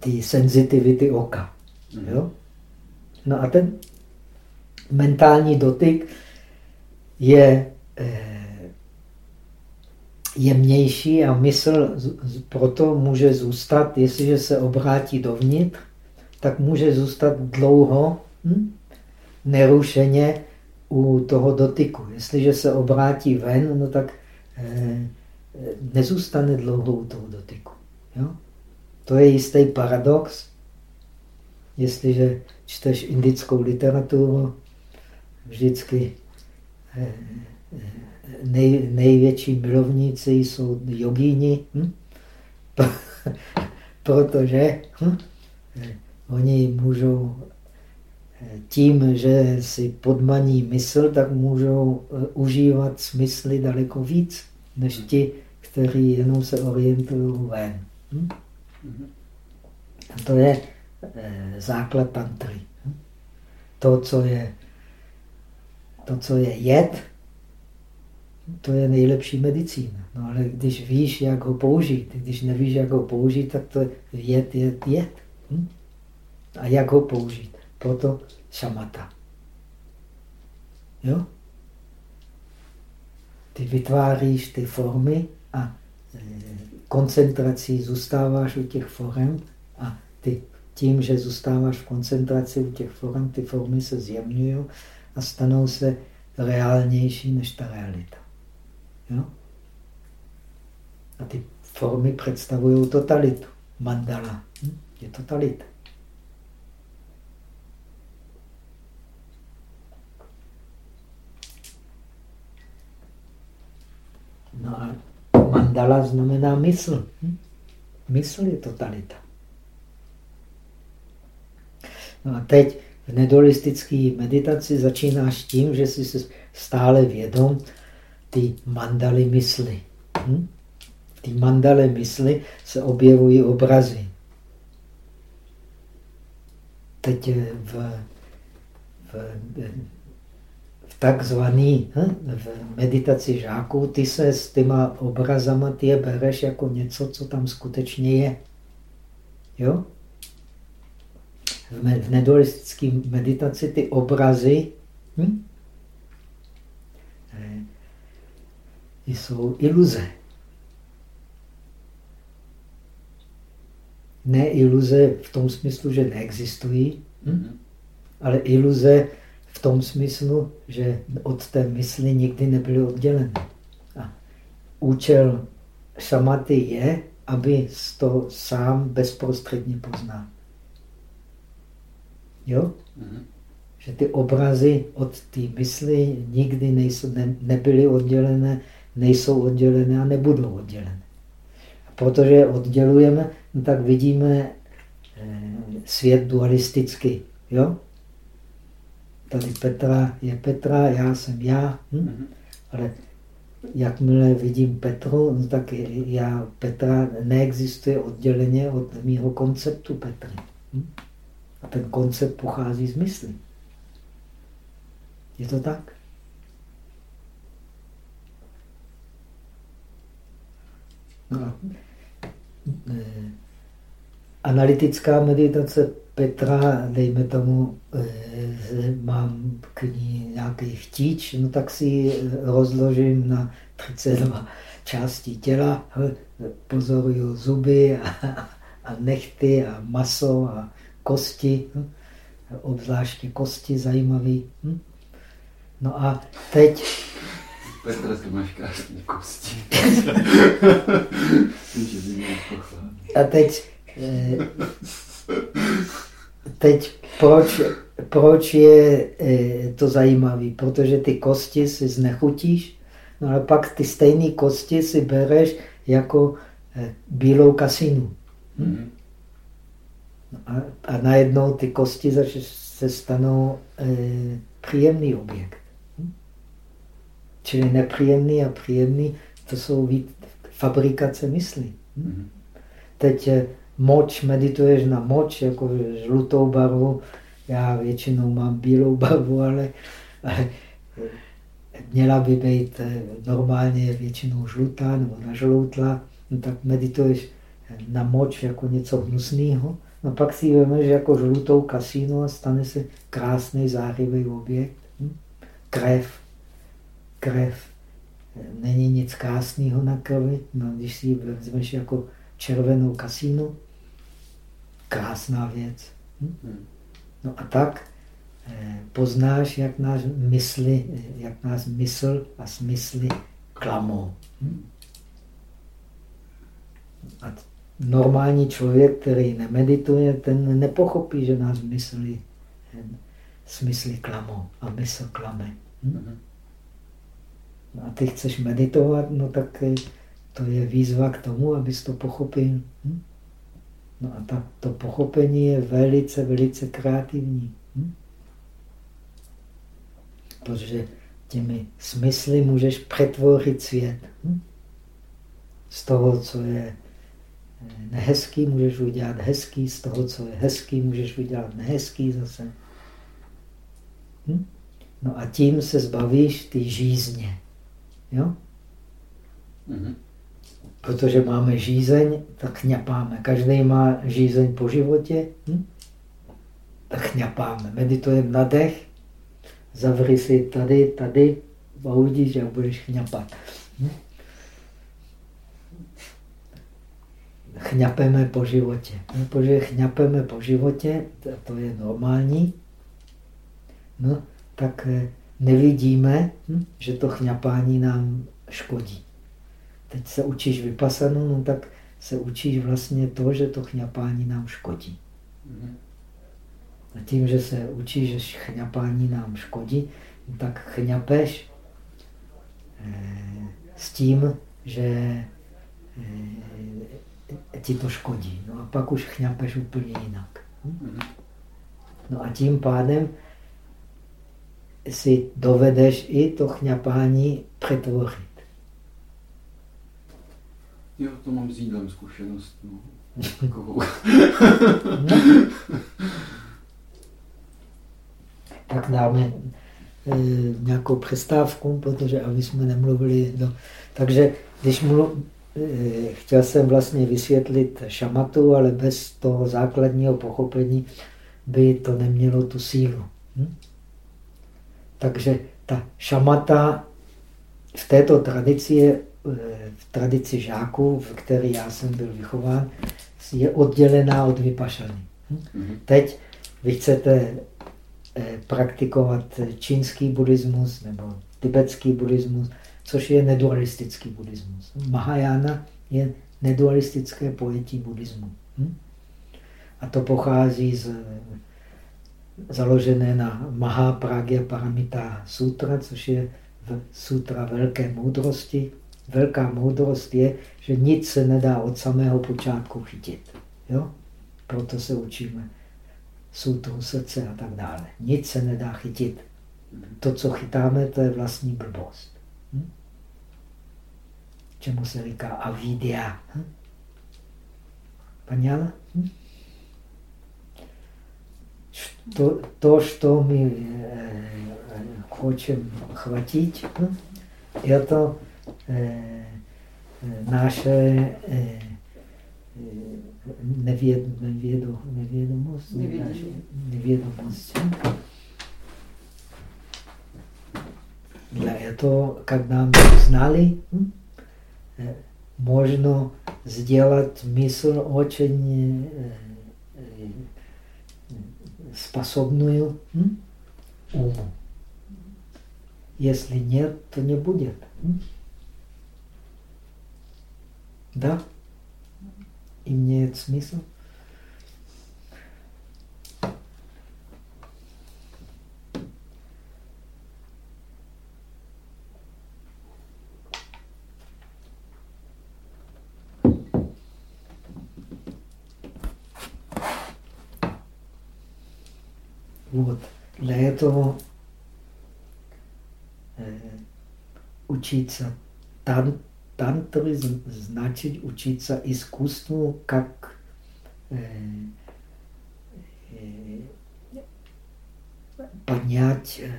ty senzitivity oka. Jo? No a ten mentální dotyk je eh, jemnější a mysl proto může zůstat, jestliže se obrátí dovnitř, tak může zůstat dlouho hm, nerušeně u toho dotyku. Jestliže se obrátí ven, no tak eh, nezůstane dlouho u toho dotyku. Jo? To je jistý paradox. Jestliže čteš indickou literaturu, vždycky eh, eh, nej, největší milovníci jsou jogíni, hm? protože hm? Oni můžou tím, že si podmaní mysl, tak můžou eh, užívat smysly daleko víc, než ti, kteří jenom se orientují ven. Hm? A to je eh, základ tantry. Hm? To, co je, to, co je jed, to je nejlepší medicína. No ale když víš, jak ho použít, když nevíš, jak ho použít, tak to jed, jed, jed. Hm? A jak ho použít? Proto šamata. Jo? Ty vytváříš ty formy a e, koncentrací zůstáváš u těch forem a ty tím, že zůstáváš v koncentraci u těch forem, ty formy se zjemňují a stanou se reálnější než ta realita. Jo? A ty formy představují totalitu. Mandala hm? je totalita. No a mandala znamená mysl. Hm? Mysl je totalita. No a teď v nedolistické meditaci začínáš tím, že jsi se stále vědom ty mandaly mysli. Hm? Ty mandale mysli se objevují obrazy. Teď v, v takzvaný hm, v meditaci žáků, ty se s těma obrazama, ty je bereš jako něco, co tam skutečně je. Jo? V nedualistické meditaci ty obrazy hm, eh, jsou iluze. Ne iluze v tom smyslu, že neexistují, hm? ale iluze v tom smyslu, že od té mysli nikdy nebyly odděleny. A účel šamaty je, aby to sám bezprostředně poznal. Jo? Mm-hmm. Že ty obrazy od té mysli nikdy nejsou, ne, nebyly oddělené, nejsou oddělené a nebudou oddělené. A protože je oddělujeme, no tak vidíme eh, svět dualisticky. Jo? Tady Petra je Petra, já jsem já. Hm? -hmm. Ale jakmile vidím Petru, no tak já, Petra neexistuje odděleně od mého konceptu Petry. Hm? A ten koncept pochází z mysli. Je to tak? No. E, analytická meditace Petra, dejme tomu, eh, mám k ní nějaký chtíč, no tak si rozložím na 32 části těla, pozoruju zuby a, a nechty a maso a kosti, hm? obzvláště kosti zajímavý. Hm? No a teď... Petra, ty máš krásné kosti. a teď... Teď proč, proč je eh, to zajímavé? Protože ty kosti si znechutíš, no ale pak ty stejné kosti si bereš jako eh, bílou kasinu. Hm? No a, a najednou ty kosti se stanou eh, příjemný objekt. Hm? Čili nepříjemný a příjemný, to jsou fabrikace mysli. Hm? Teď eh, moč, medituješ na moč, jako žlutou barvu. Já většinou mám bílou barvu, ale, ale měla by být eh, normálně většinou žlutá nebo nažloutla. No tak medituješ na moč jako něco hnusného. No pak si vemeš jako žlutou kasínu a stane se krásný zářivý objekt. Hm? Krev. Krev není nic krásného na krvi. No, když si ji vezmeš jako červenou kasínu, krásná věc. Hm? Hmm. No a tak eh, poznáš, jak nás mysli, jak nás mysl a smysly klamou. Hm? A normální člověk, který nemedituje, ten nepochopí, že nás myslí smysly klamou a mysl klame. Hm? Mhm. No a ty chceš meditovat, no tak eh, to je výzva k tomu, abys to pochopil. Hm? No a ta, to pochopení je velice, velice kreativní. Hm? Protože těmi smysly můžeš přetvořit svět. Hm? Z toho, co je eh, nehezký, můžeš udělat hezký, z toho, co je hezký, můžeš udělat nehezký zase. Hm? No a tím se zbavíš ty žízně. Jo? Mm-hmm. Protože máme žízeň, tak chňapáme. Každý má žízeň po životě, hm? tak chňapáme. Meditujeme na dech, zavři si tady, tady a uvidíš, jak budeš chňapat. Hm? Chňapeme po životě. No, protože chňapeme po životě, to je normální, no, tak eh, nevidíme, hm, že to chňapání nám škodí. Teď se učíš vypasanu, no tak se učíš vlastně to, že to chňapání nám škodí. A tím, že se učíš, že chňapání nám škodí, tak chňapeš eh, s tím, že eh, ti to škodí. No a pak už chňapeš úplně jinak. Hm? No a tím pádem si dovedeš i to chňapání přetvořit. Jo, to mám s jídlem zkušenost. No. tak dáme e, nějakou přestávku, protože aby jsme nemluvili. No. Takže když mluv, e, chtěl jsem vlastně vysvětlit šamatu, ale bez toho základního pochopení by to nemělo tu sílu. Hm? Takže ta šamata v této tradici je v tradici žáků, v které já jsem byl vychován, je oddělená od vypašany. Hm? Mhm. Teď vy chcete eh, praktikovat čínský buddhismus nebo tibetský buddhismus, což je nedualistický buddhismus. Mahajana je nedualistické pojetí buddhismu. Hm? A to pochází z založené na Mahapragya Paramita Sutra, což je sutra velké moudrosti Velká moudrost je, že nic se nedá od samého počátku chytit. Jo? Proto se učíme sutru srdce a tak dále. Nic se nedá chytit. To, co chytáme, to je vlastní blbost. Hm? Čemu se říká avidia. Hm? Paněla? Hm? to, to, что мы хотим хватить, это naše nevěd, nevědo, nevědomost, nevědomost. Для этого, когда мы знали, можно сделать мысль очень способную м? уму. Если нет, то не будет. Да? Имеет смысл? Вот. Для этого э, учиться тан, тантры значит учиться искусству, как э, э, понять э,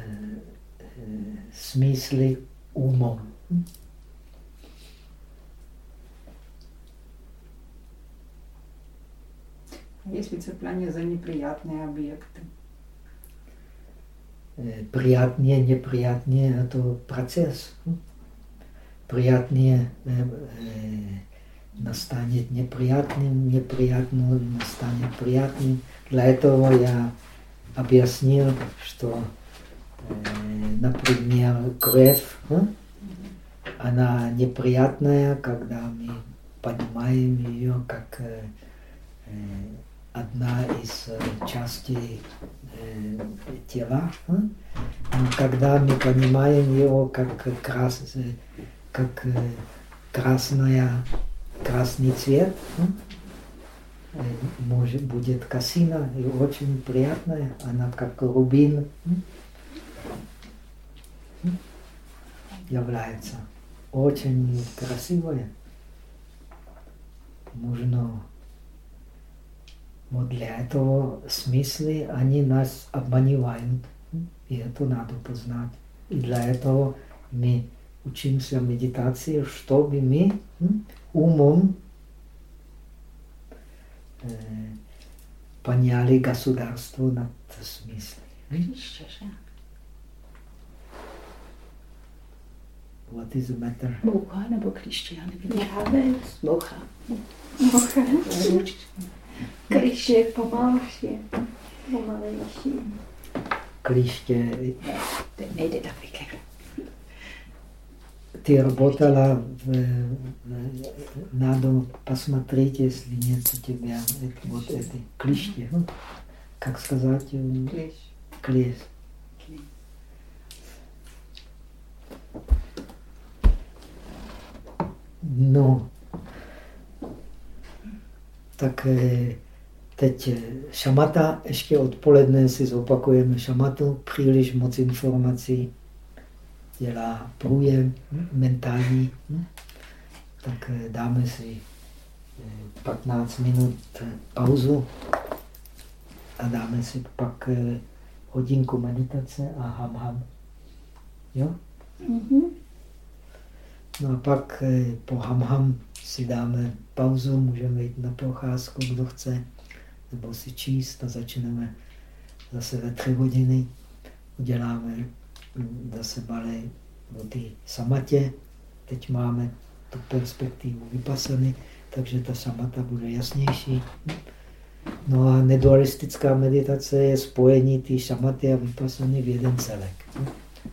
э, смыслы умом. Есть ли цепляние за неприятные объекты? приятнее, неприятнее, это процесс. Приятное настанет неприятным, неприятное настанет приятным. Для этого я объяснил, что, например, кровь, она неприятная, когда мы понимаем ее как одна из частей тела. Но когда мы понимаем его как, крас, как красная, красный цвет, может, будет косина и очень приятная, она как рубин является. Очень красивая. Можно вот для этого смысле они нас обманывают. И это надо познать. И для этого мы učím se o meditaci, co by mi hm, umom eh, paněli gasudárstvo na to smysl. že? What is the matter? Moucha nebo křišťan? Nehavec. Moucha. Moucha. Klíště pomalší. Pomalejší. Klíště. Ne, nejde tak vykrát работала в, надо посмотреть, если нет у тебя вот этой клещи. Ну, как сказать? Клещ. Клещ. No, tak teď šamata, ještě odpoledne si zopakujeme šamatu, příliš moc informací dělá průjem mentální, tak dáme si 15 minut pauzu a dáme si pak hodinku meditace a ham ham. Jo? Mm -hmm. No a pak po ham ham si dáme pauzu, můžeme jít na procházku, kdo chce, nebo si číst a začneme zase ve tři hodiny. Uděláme zase malé o té samatě. Teď máme tu perspektivu vypasany, takže ta samata bude jasnější. No a nedualistická meditace je spojení té samaty a vypasany v jeden celek.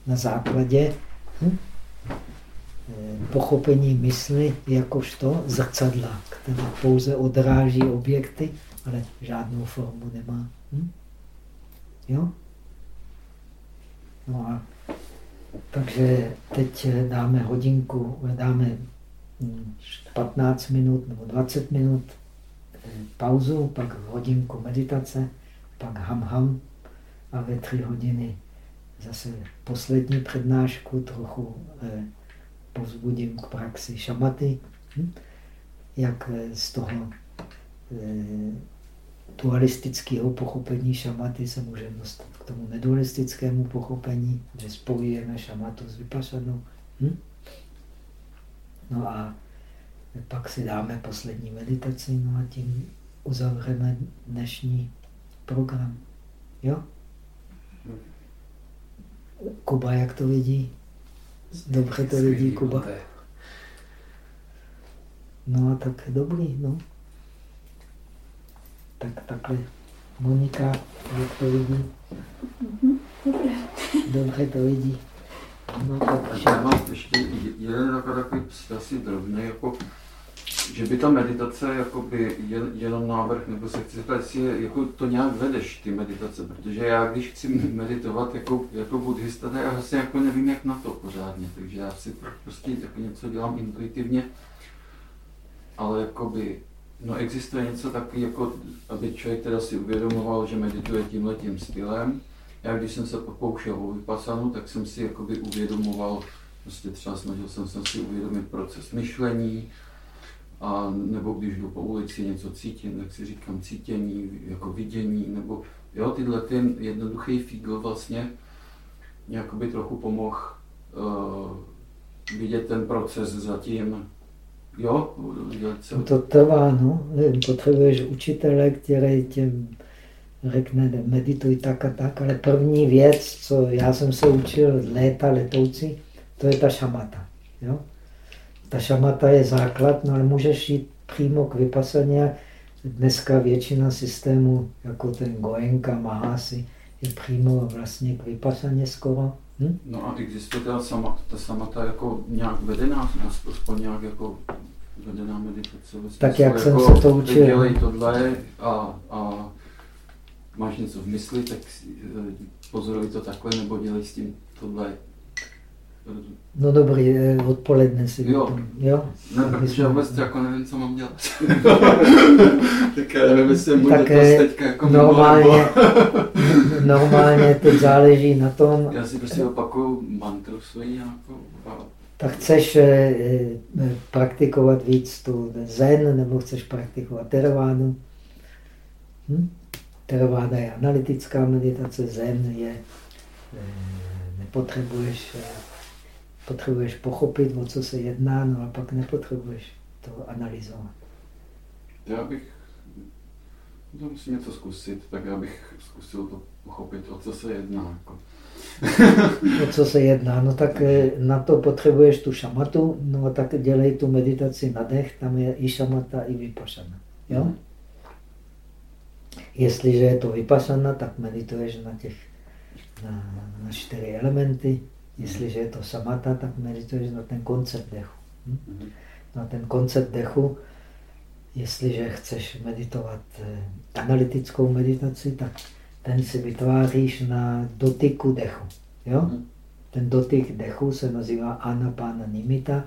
Na základě hm, pochopení mysli jakožto zrcadla, která pouze odráží objekty, ale žádnou formu nemá. Hm? Jo? No a takže teď dáme hodinku, dáme 15 minut nebo 20 minut eh, pauzu, pak hodinku meditace, pak ham ham a ve tři hodiny zase poslední přednášku, trochu eh, povzbudím k praxi šamaty, hm? jak eh, z toho dualistického pochopení šamaty se můžeme dostat k tomu nedualistickému pochopení, že spojujeme šamatu s vypasanou. Hm? No a pak si dáme poslední meditaci, no a tím uzavřeme dnešní program. Jo? Kuba, jak to vidí? Dobře to vidí Kuba. No a tak dobrý, no. Tak takhle. Monika, jak to vidí? Dobře to vidí. No, tak já mám ještě jeden takový asi drobný, jako, že by ta meditace jakoby jen, jenom návrh, nebo se chci zeptat, jestli je, jako to nějak vedeš, ty meditace, protože já když chci meditovat jako, jako buddhista, tak já vlastně jako nevím, jak na to pořádně, takže já si prostě jako něco dělám intuitivně, ale jakoby No existuje něco taky, jako aby člověk teda si uvědomoval, že medituje tímhle tím stylem. Já když jsem se pokoušel o vypasanu, tak jsem si jakoby uvědomoval, prostě třeba snažil jsem se si uvědomit proces myšlení, a nebo když jdu po ulici něco cítím, tak si říkám cítění, jako vidění, nebo jo, tyhle ten jednoduchý fígl vlastně mě jakoby trochu pomohl uh, vidět ten proces zatím, Jo, no to trvá, no. Potřebuješ učitele, který tě řekne, medituj tak a tak, ale první věc, co já jsem se učil léta letoucí, to je ta šamata. Jo? Ta šamata je základ, no ale můžeš jít přímo k vypasaně. Dneska většina systémů, jako ten Goenka, Mahasi, je přímo vlastně k vypasaně skoro. Hm? No a existuje ta, sama, ta samata jako nějak vedená, aspoň nějak jako vedená meditace? Tak jak jako, jsem se to učil. Dělej tohle a, a máš něco v mysli, tak eh, pozoruj to takhle, nebo dělej s tím tohle. No dobrý, eh, odpoledne si Jo. potom, jo? Ne, Tak protože bychom- vůbec jako nevím, co mám dělat. tak já nevím, jestli můžu Tak, to eh, teďka jako normálně, nebo- normálně teď záleží na tom, Já si prostě opakuju mantru svoji nějakou a tak chceš eh, eh, praktikovat víc tu zen, nebo chceš praktikovat teravádu. Hm? Teraváda je analytická meditace, zen je, eh, nepotřebuješ, potřebuješ pochopit, o co se jedná, no a pak nepotřebuješ to analyzovat. já bych, no, musím něco zkusit, tak já bych zkusil to pochopit, o co se jedná. Jako. O co se jedná? No tak eh, na to potřebuješ tu šamatu, no a tak dělej tu meditaci na dech, tam je i šamata, i vypašana. Jo? Jestliže je to vypašana, tak medituješ na těch na, na čtyři elementy. Jestliže je to samata, tak medituješ na ten koncept dechu. Hm? Mhm. Na ten koncept dechu, jestliže chceš meditovat eh, analytickou meditaci, tak ten si vytváříš na dotyku dechu. Jo? Mhm. Ten dotyk dechu se nazývá anapána nimita.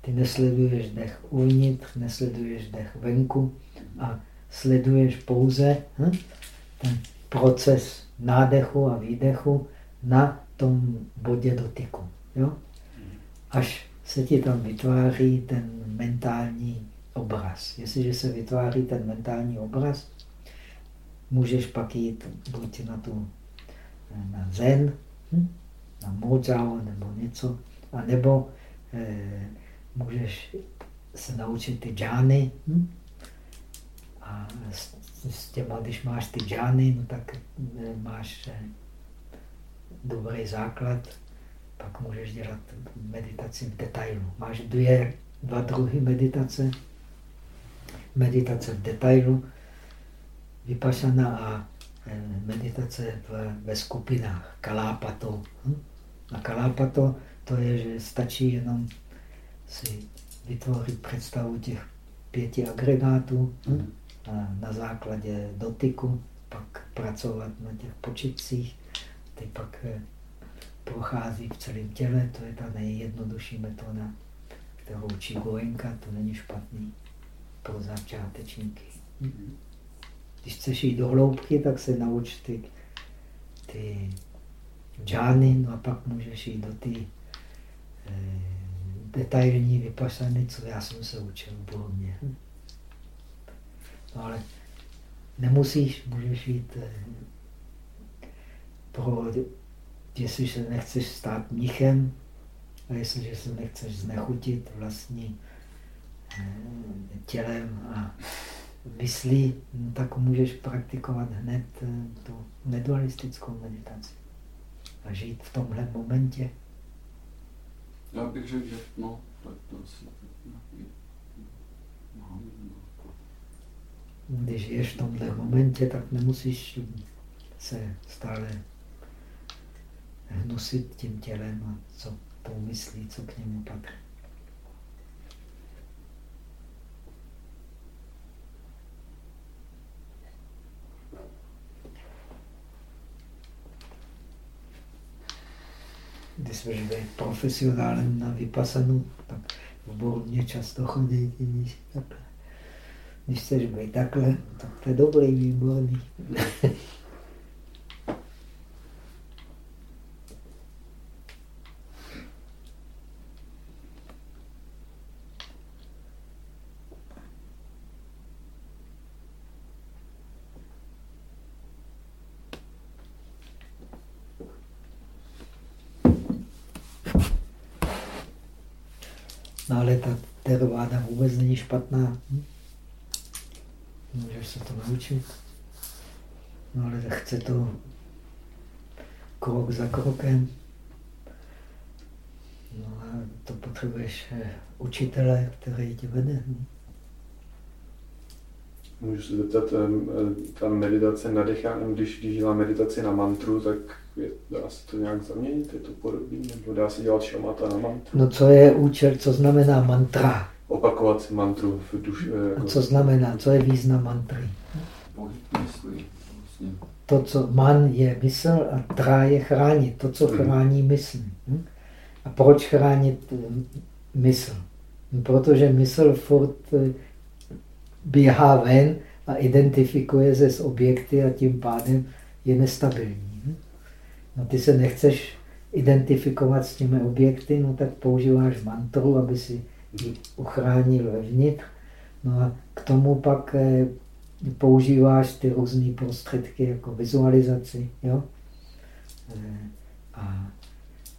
Ty nesleduješ dech uvnitř, nesleduješ dech venku a sleduješ pouze hm, ten proces nádechu a výdechu na tom bodě dotyku. Jo? Až se ti tam vytváří ten mentální obraz. Jestliže se vytváří ten mentální obraz, můžeš pak jít buď na tu na zen, hm? na mozao nebo něco, a nebo eh, můžeš se naučit ty džány. Hm? A s, s těma, když máš ty džány, no tak eh, máš eh, dobrý základ, pak můžeš dělat meditaci v detailu. Máš dvě, dva druhy meditace. Meditace v detailu, vypašana a eh, meditace ve skupinách, kalápato. Hm? A kalápato to je, že stačí jenom si vytvořit představu těch pěti agregátů hm? a na základě dotyku pak pracovat na těch počitcích, ty pak eh, prochází v celém těle, to je ta nejjednodušší metoda, kterou učí Goenka, to není špatný pro začátečníky. Mhm. Když chceš jít do hloubky, tak se nauč ty, ty džány, no a pak můžeš jít do ty eh, detailní vypasany, co já jsem se učil Burmě. No ale nemusíš, můžeš jít eh, pro, jestli se nechceš stát mnichem, a jestliže se nechceš znechutit vlastní eh, tělem a myslí, no tak můžeš praktikovat hned eh, tu nedualistickou meditaci a žít v tomhle momentě. Já bych řekl, že no, tak to mám, no. Když žiješ v tomhle momentě, tak nemusíš se stále hnusit tím tělem a co tou myslí, co k němu patří. Když chceš být profesionálem na vypasanu, tak v Burmě často chodí víš, takhle. Když chceš být takhle, tak to je dobrý, výborný. ale ta terováda vůbec není špatná. Hm? Můžeš se to naučit. No ale chce to krok za krokem. No a to potřebuješ eh, učitele, který tě vede. Můžu se zeptat, ta meditace na dechání, když, když dělám meditaci na mantru, tak je, dá se to nějak zaměnit? Je to podobné? Nebo dá se dělat šamata na mantru? No co je účel, co znamená mantra? Opakovat si mantru v duši. Jako... A co znamená, co je význam mantry? Vlastně. To, co man je mysl a tra je chránit. To, co hmm. chrání mysl. Hm? A proč chránit hm, mysl? Protože mysl furt eh, běhá ven a identifikuje se s objekty a tím pádem je nestabilní. No ty se nechceš identifikovat s těmi objekty, no tak používáš mantru, aby si ji uchránil vevnitř. No a k tomu pak eh, používáš ty různé prostředky jako vizualizaci. Jo? Eh, a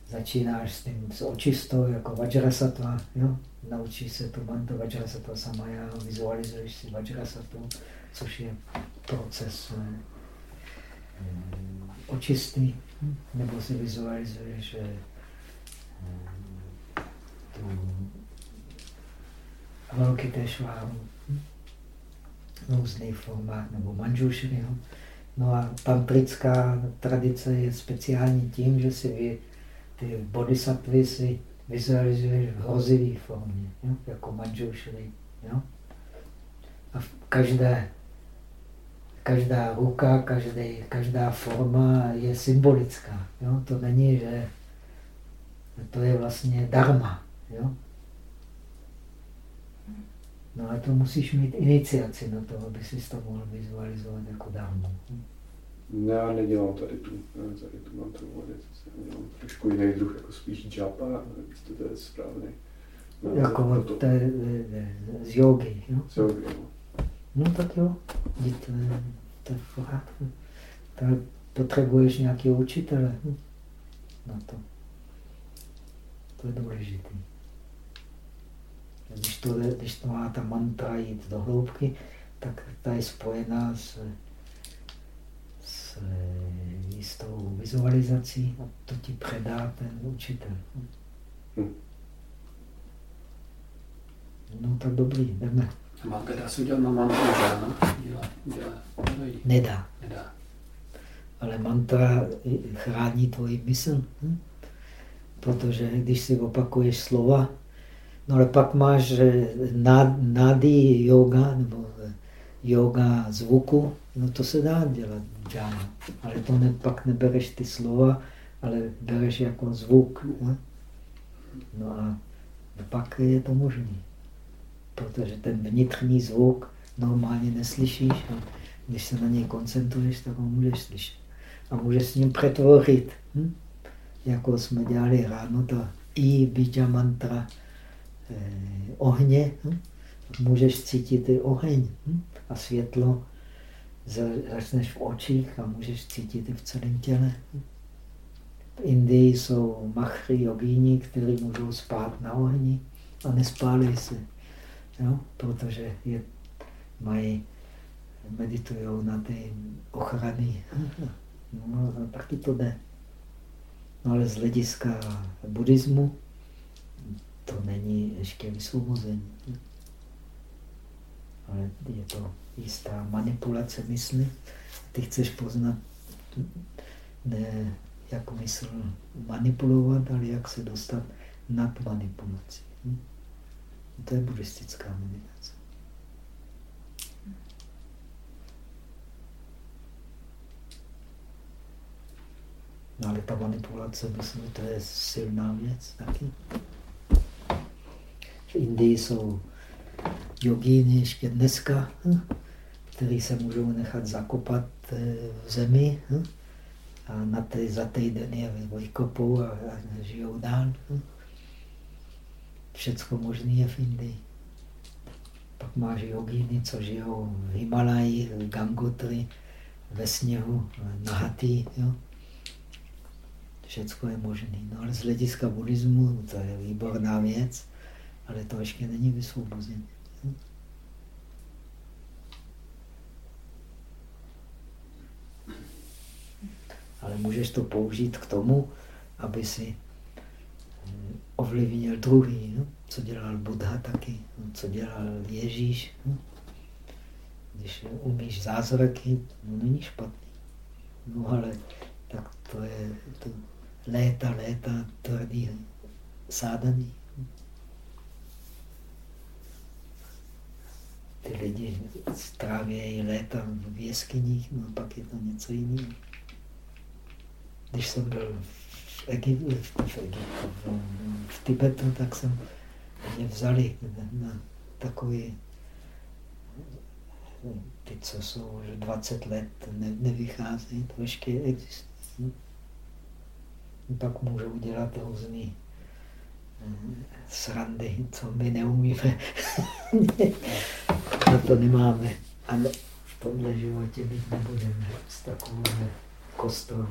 začínáš s tím s očistou, jako Vajrasattva. Jo? Naučíš se tu mantru Vajrasattva samaya, vizualizuješ si Vajrasattva, což je proces eh, očistý. Nebo si vizualizuješ tu velký tešváru v různých formách, nebo manžušry. No a tantrická tradice je speciální tím, že si vy, ty bodhisattvy si vizualizuješ v hrozivý formě, jo? jako manžušry. Jo? A v každé, každá ruka, každý, každá forma je symbolická. Jo? To není, že to je vlastně dharma. Jo? No ale to musíš mít iniciaci na to, aby si to mohl vizualizovat jako dávno. Já nedělám tady tu, tady tu mantru já dělám trošku jiný druh, jako spíš japa, nevím, to je správný. No, jako od té, z jogy, jo? Z jogy, jo. No tak jo, to je, to je v pořádku. Tak potřebuješ nějakého učitele hm? na to. To je důležité. Když to, když to má ta mantra jít do hloubky, tak ta je spojená s, s jistou vizualizací a to ti předá ten učitel. Hm. No tak dobrý, jdeme. Mantra dá se udělat na mantru, dělá, dělá, Nedá. Nedá. Ale mantra chrání tvoji mysl. Hm? Protože když si opakuješ slova, No ale pak máš nady yoga, nebo eh, yoga zvuku, no to se dá dělat džána. Ale to ne, pak nebereš ty slova, ale bereš jako zvuk. Ne? No a pak je to možné. Protože ten vnitřní zvuk normálně neslyšíš. A když se na něj koncentruješ, tak ho můžeš slyšet. A můžeš s ním přetvořit. Hm? Jako jsme dělali ráno, to i bija mantra, Eh, ohně, hm? můžeš cítit i oheň hm? a světlo začneš v očích a můžeš cítit i v celém těle. V Indii jsou machry, jogíni, kteří můžou spát na ohni a nespálí se, jo? protože je, mají, meditují na ty ochrany. No, taky to jde. No ale z hlediska buddhismu to není ještě vysvobození. Ale je to jistá manipulace mysli. Ty chceš poznat ne jak mysl manipulovat, ale jak se dostat nad manipulaci. Hm? To je buddhistická meditace. No ale ta manipulace, myslím, to je silná věc taky. V Indii jsou jogíny ještě dneska, hm, který se můžou nechat zakopat eh, v zemi hm, a na tej, za týden je vykopou a, a žijou dál. Hm. Všecko možné je v Indii. Pak máš jogíny, co žijou v Himalaji, v Gangotri, ve sněhu, nahatý. Jo? Všecko je možné. No ale z hlediska buddhismu to je výborná věc ale to ještě není vysvobození. Ale můžeš to použít k tomu, aby si ovlivnil druhý. No? Co dělal Buddha taky, no? co dělal Ježíš. No? Když umíš zázraky, no není špatný. No ale tak to je to léta, léta tvrdý sádaný. Ty lidi strávějí léta v jeskyních, no pak je to něco jiného. Když jsem byl v V, Egyptu, v, v Tibetu, tak jsem mě vzali na takový ty, co jsou už 20 let, ne, nevycházejí, to ještě existuje. Pak můžou udělat různý eh, srandy, co my neumíme. Na to nemáme. Ale v tomhle životě být nebudeme s takovou kostou.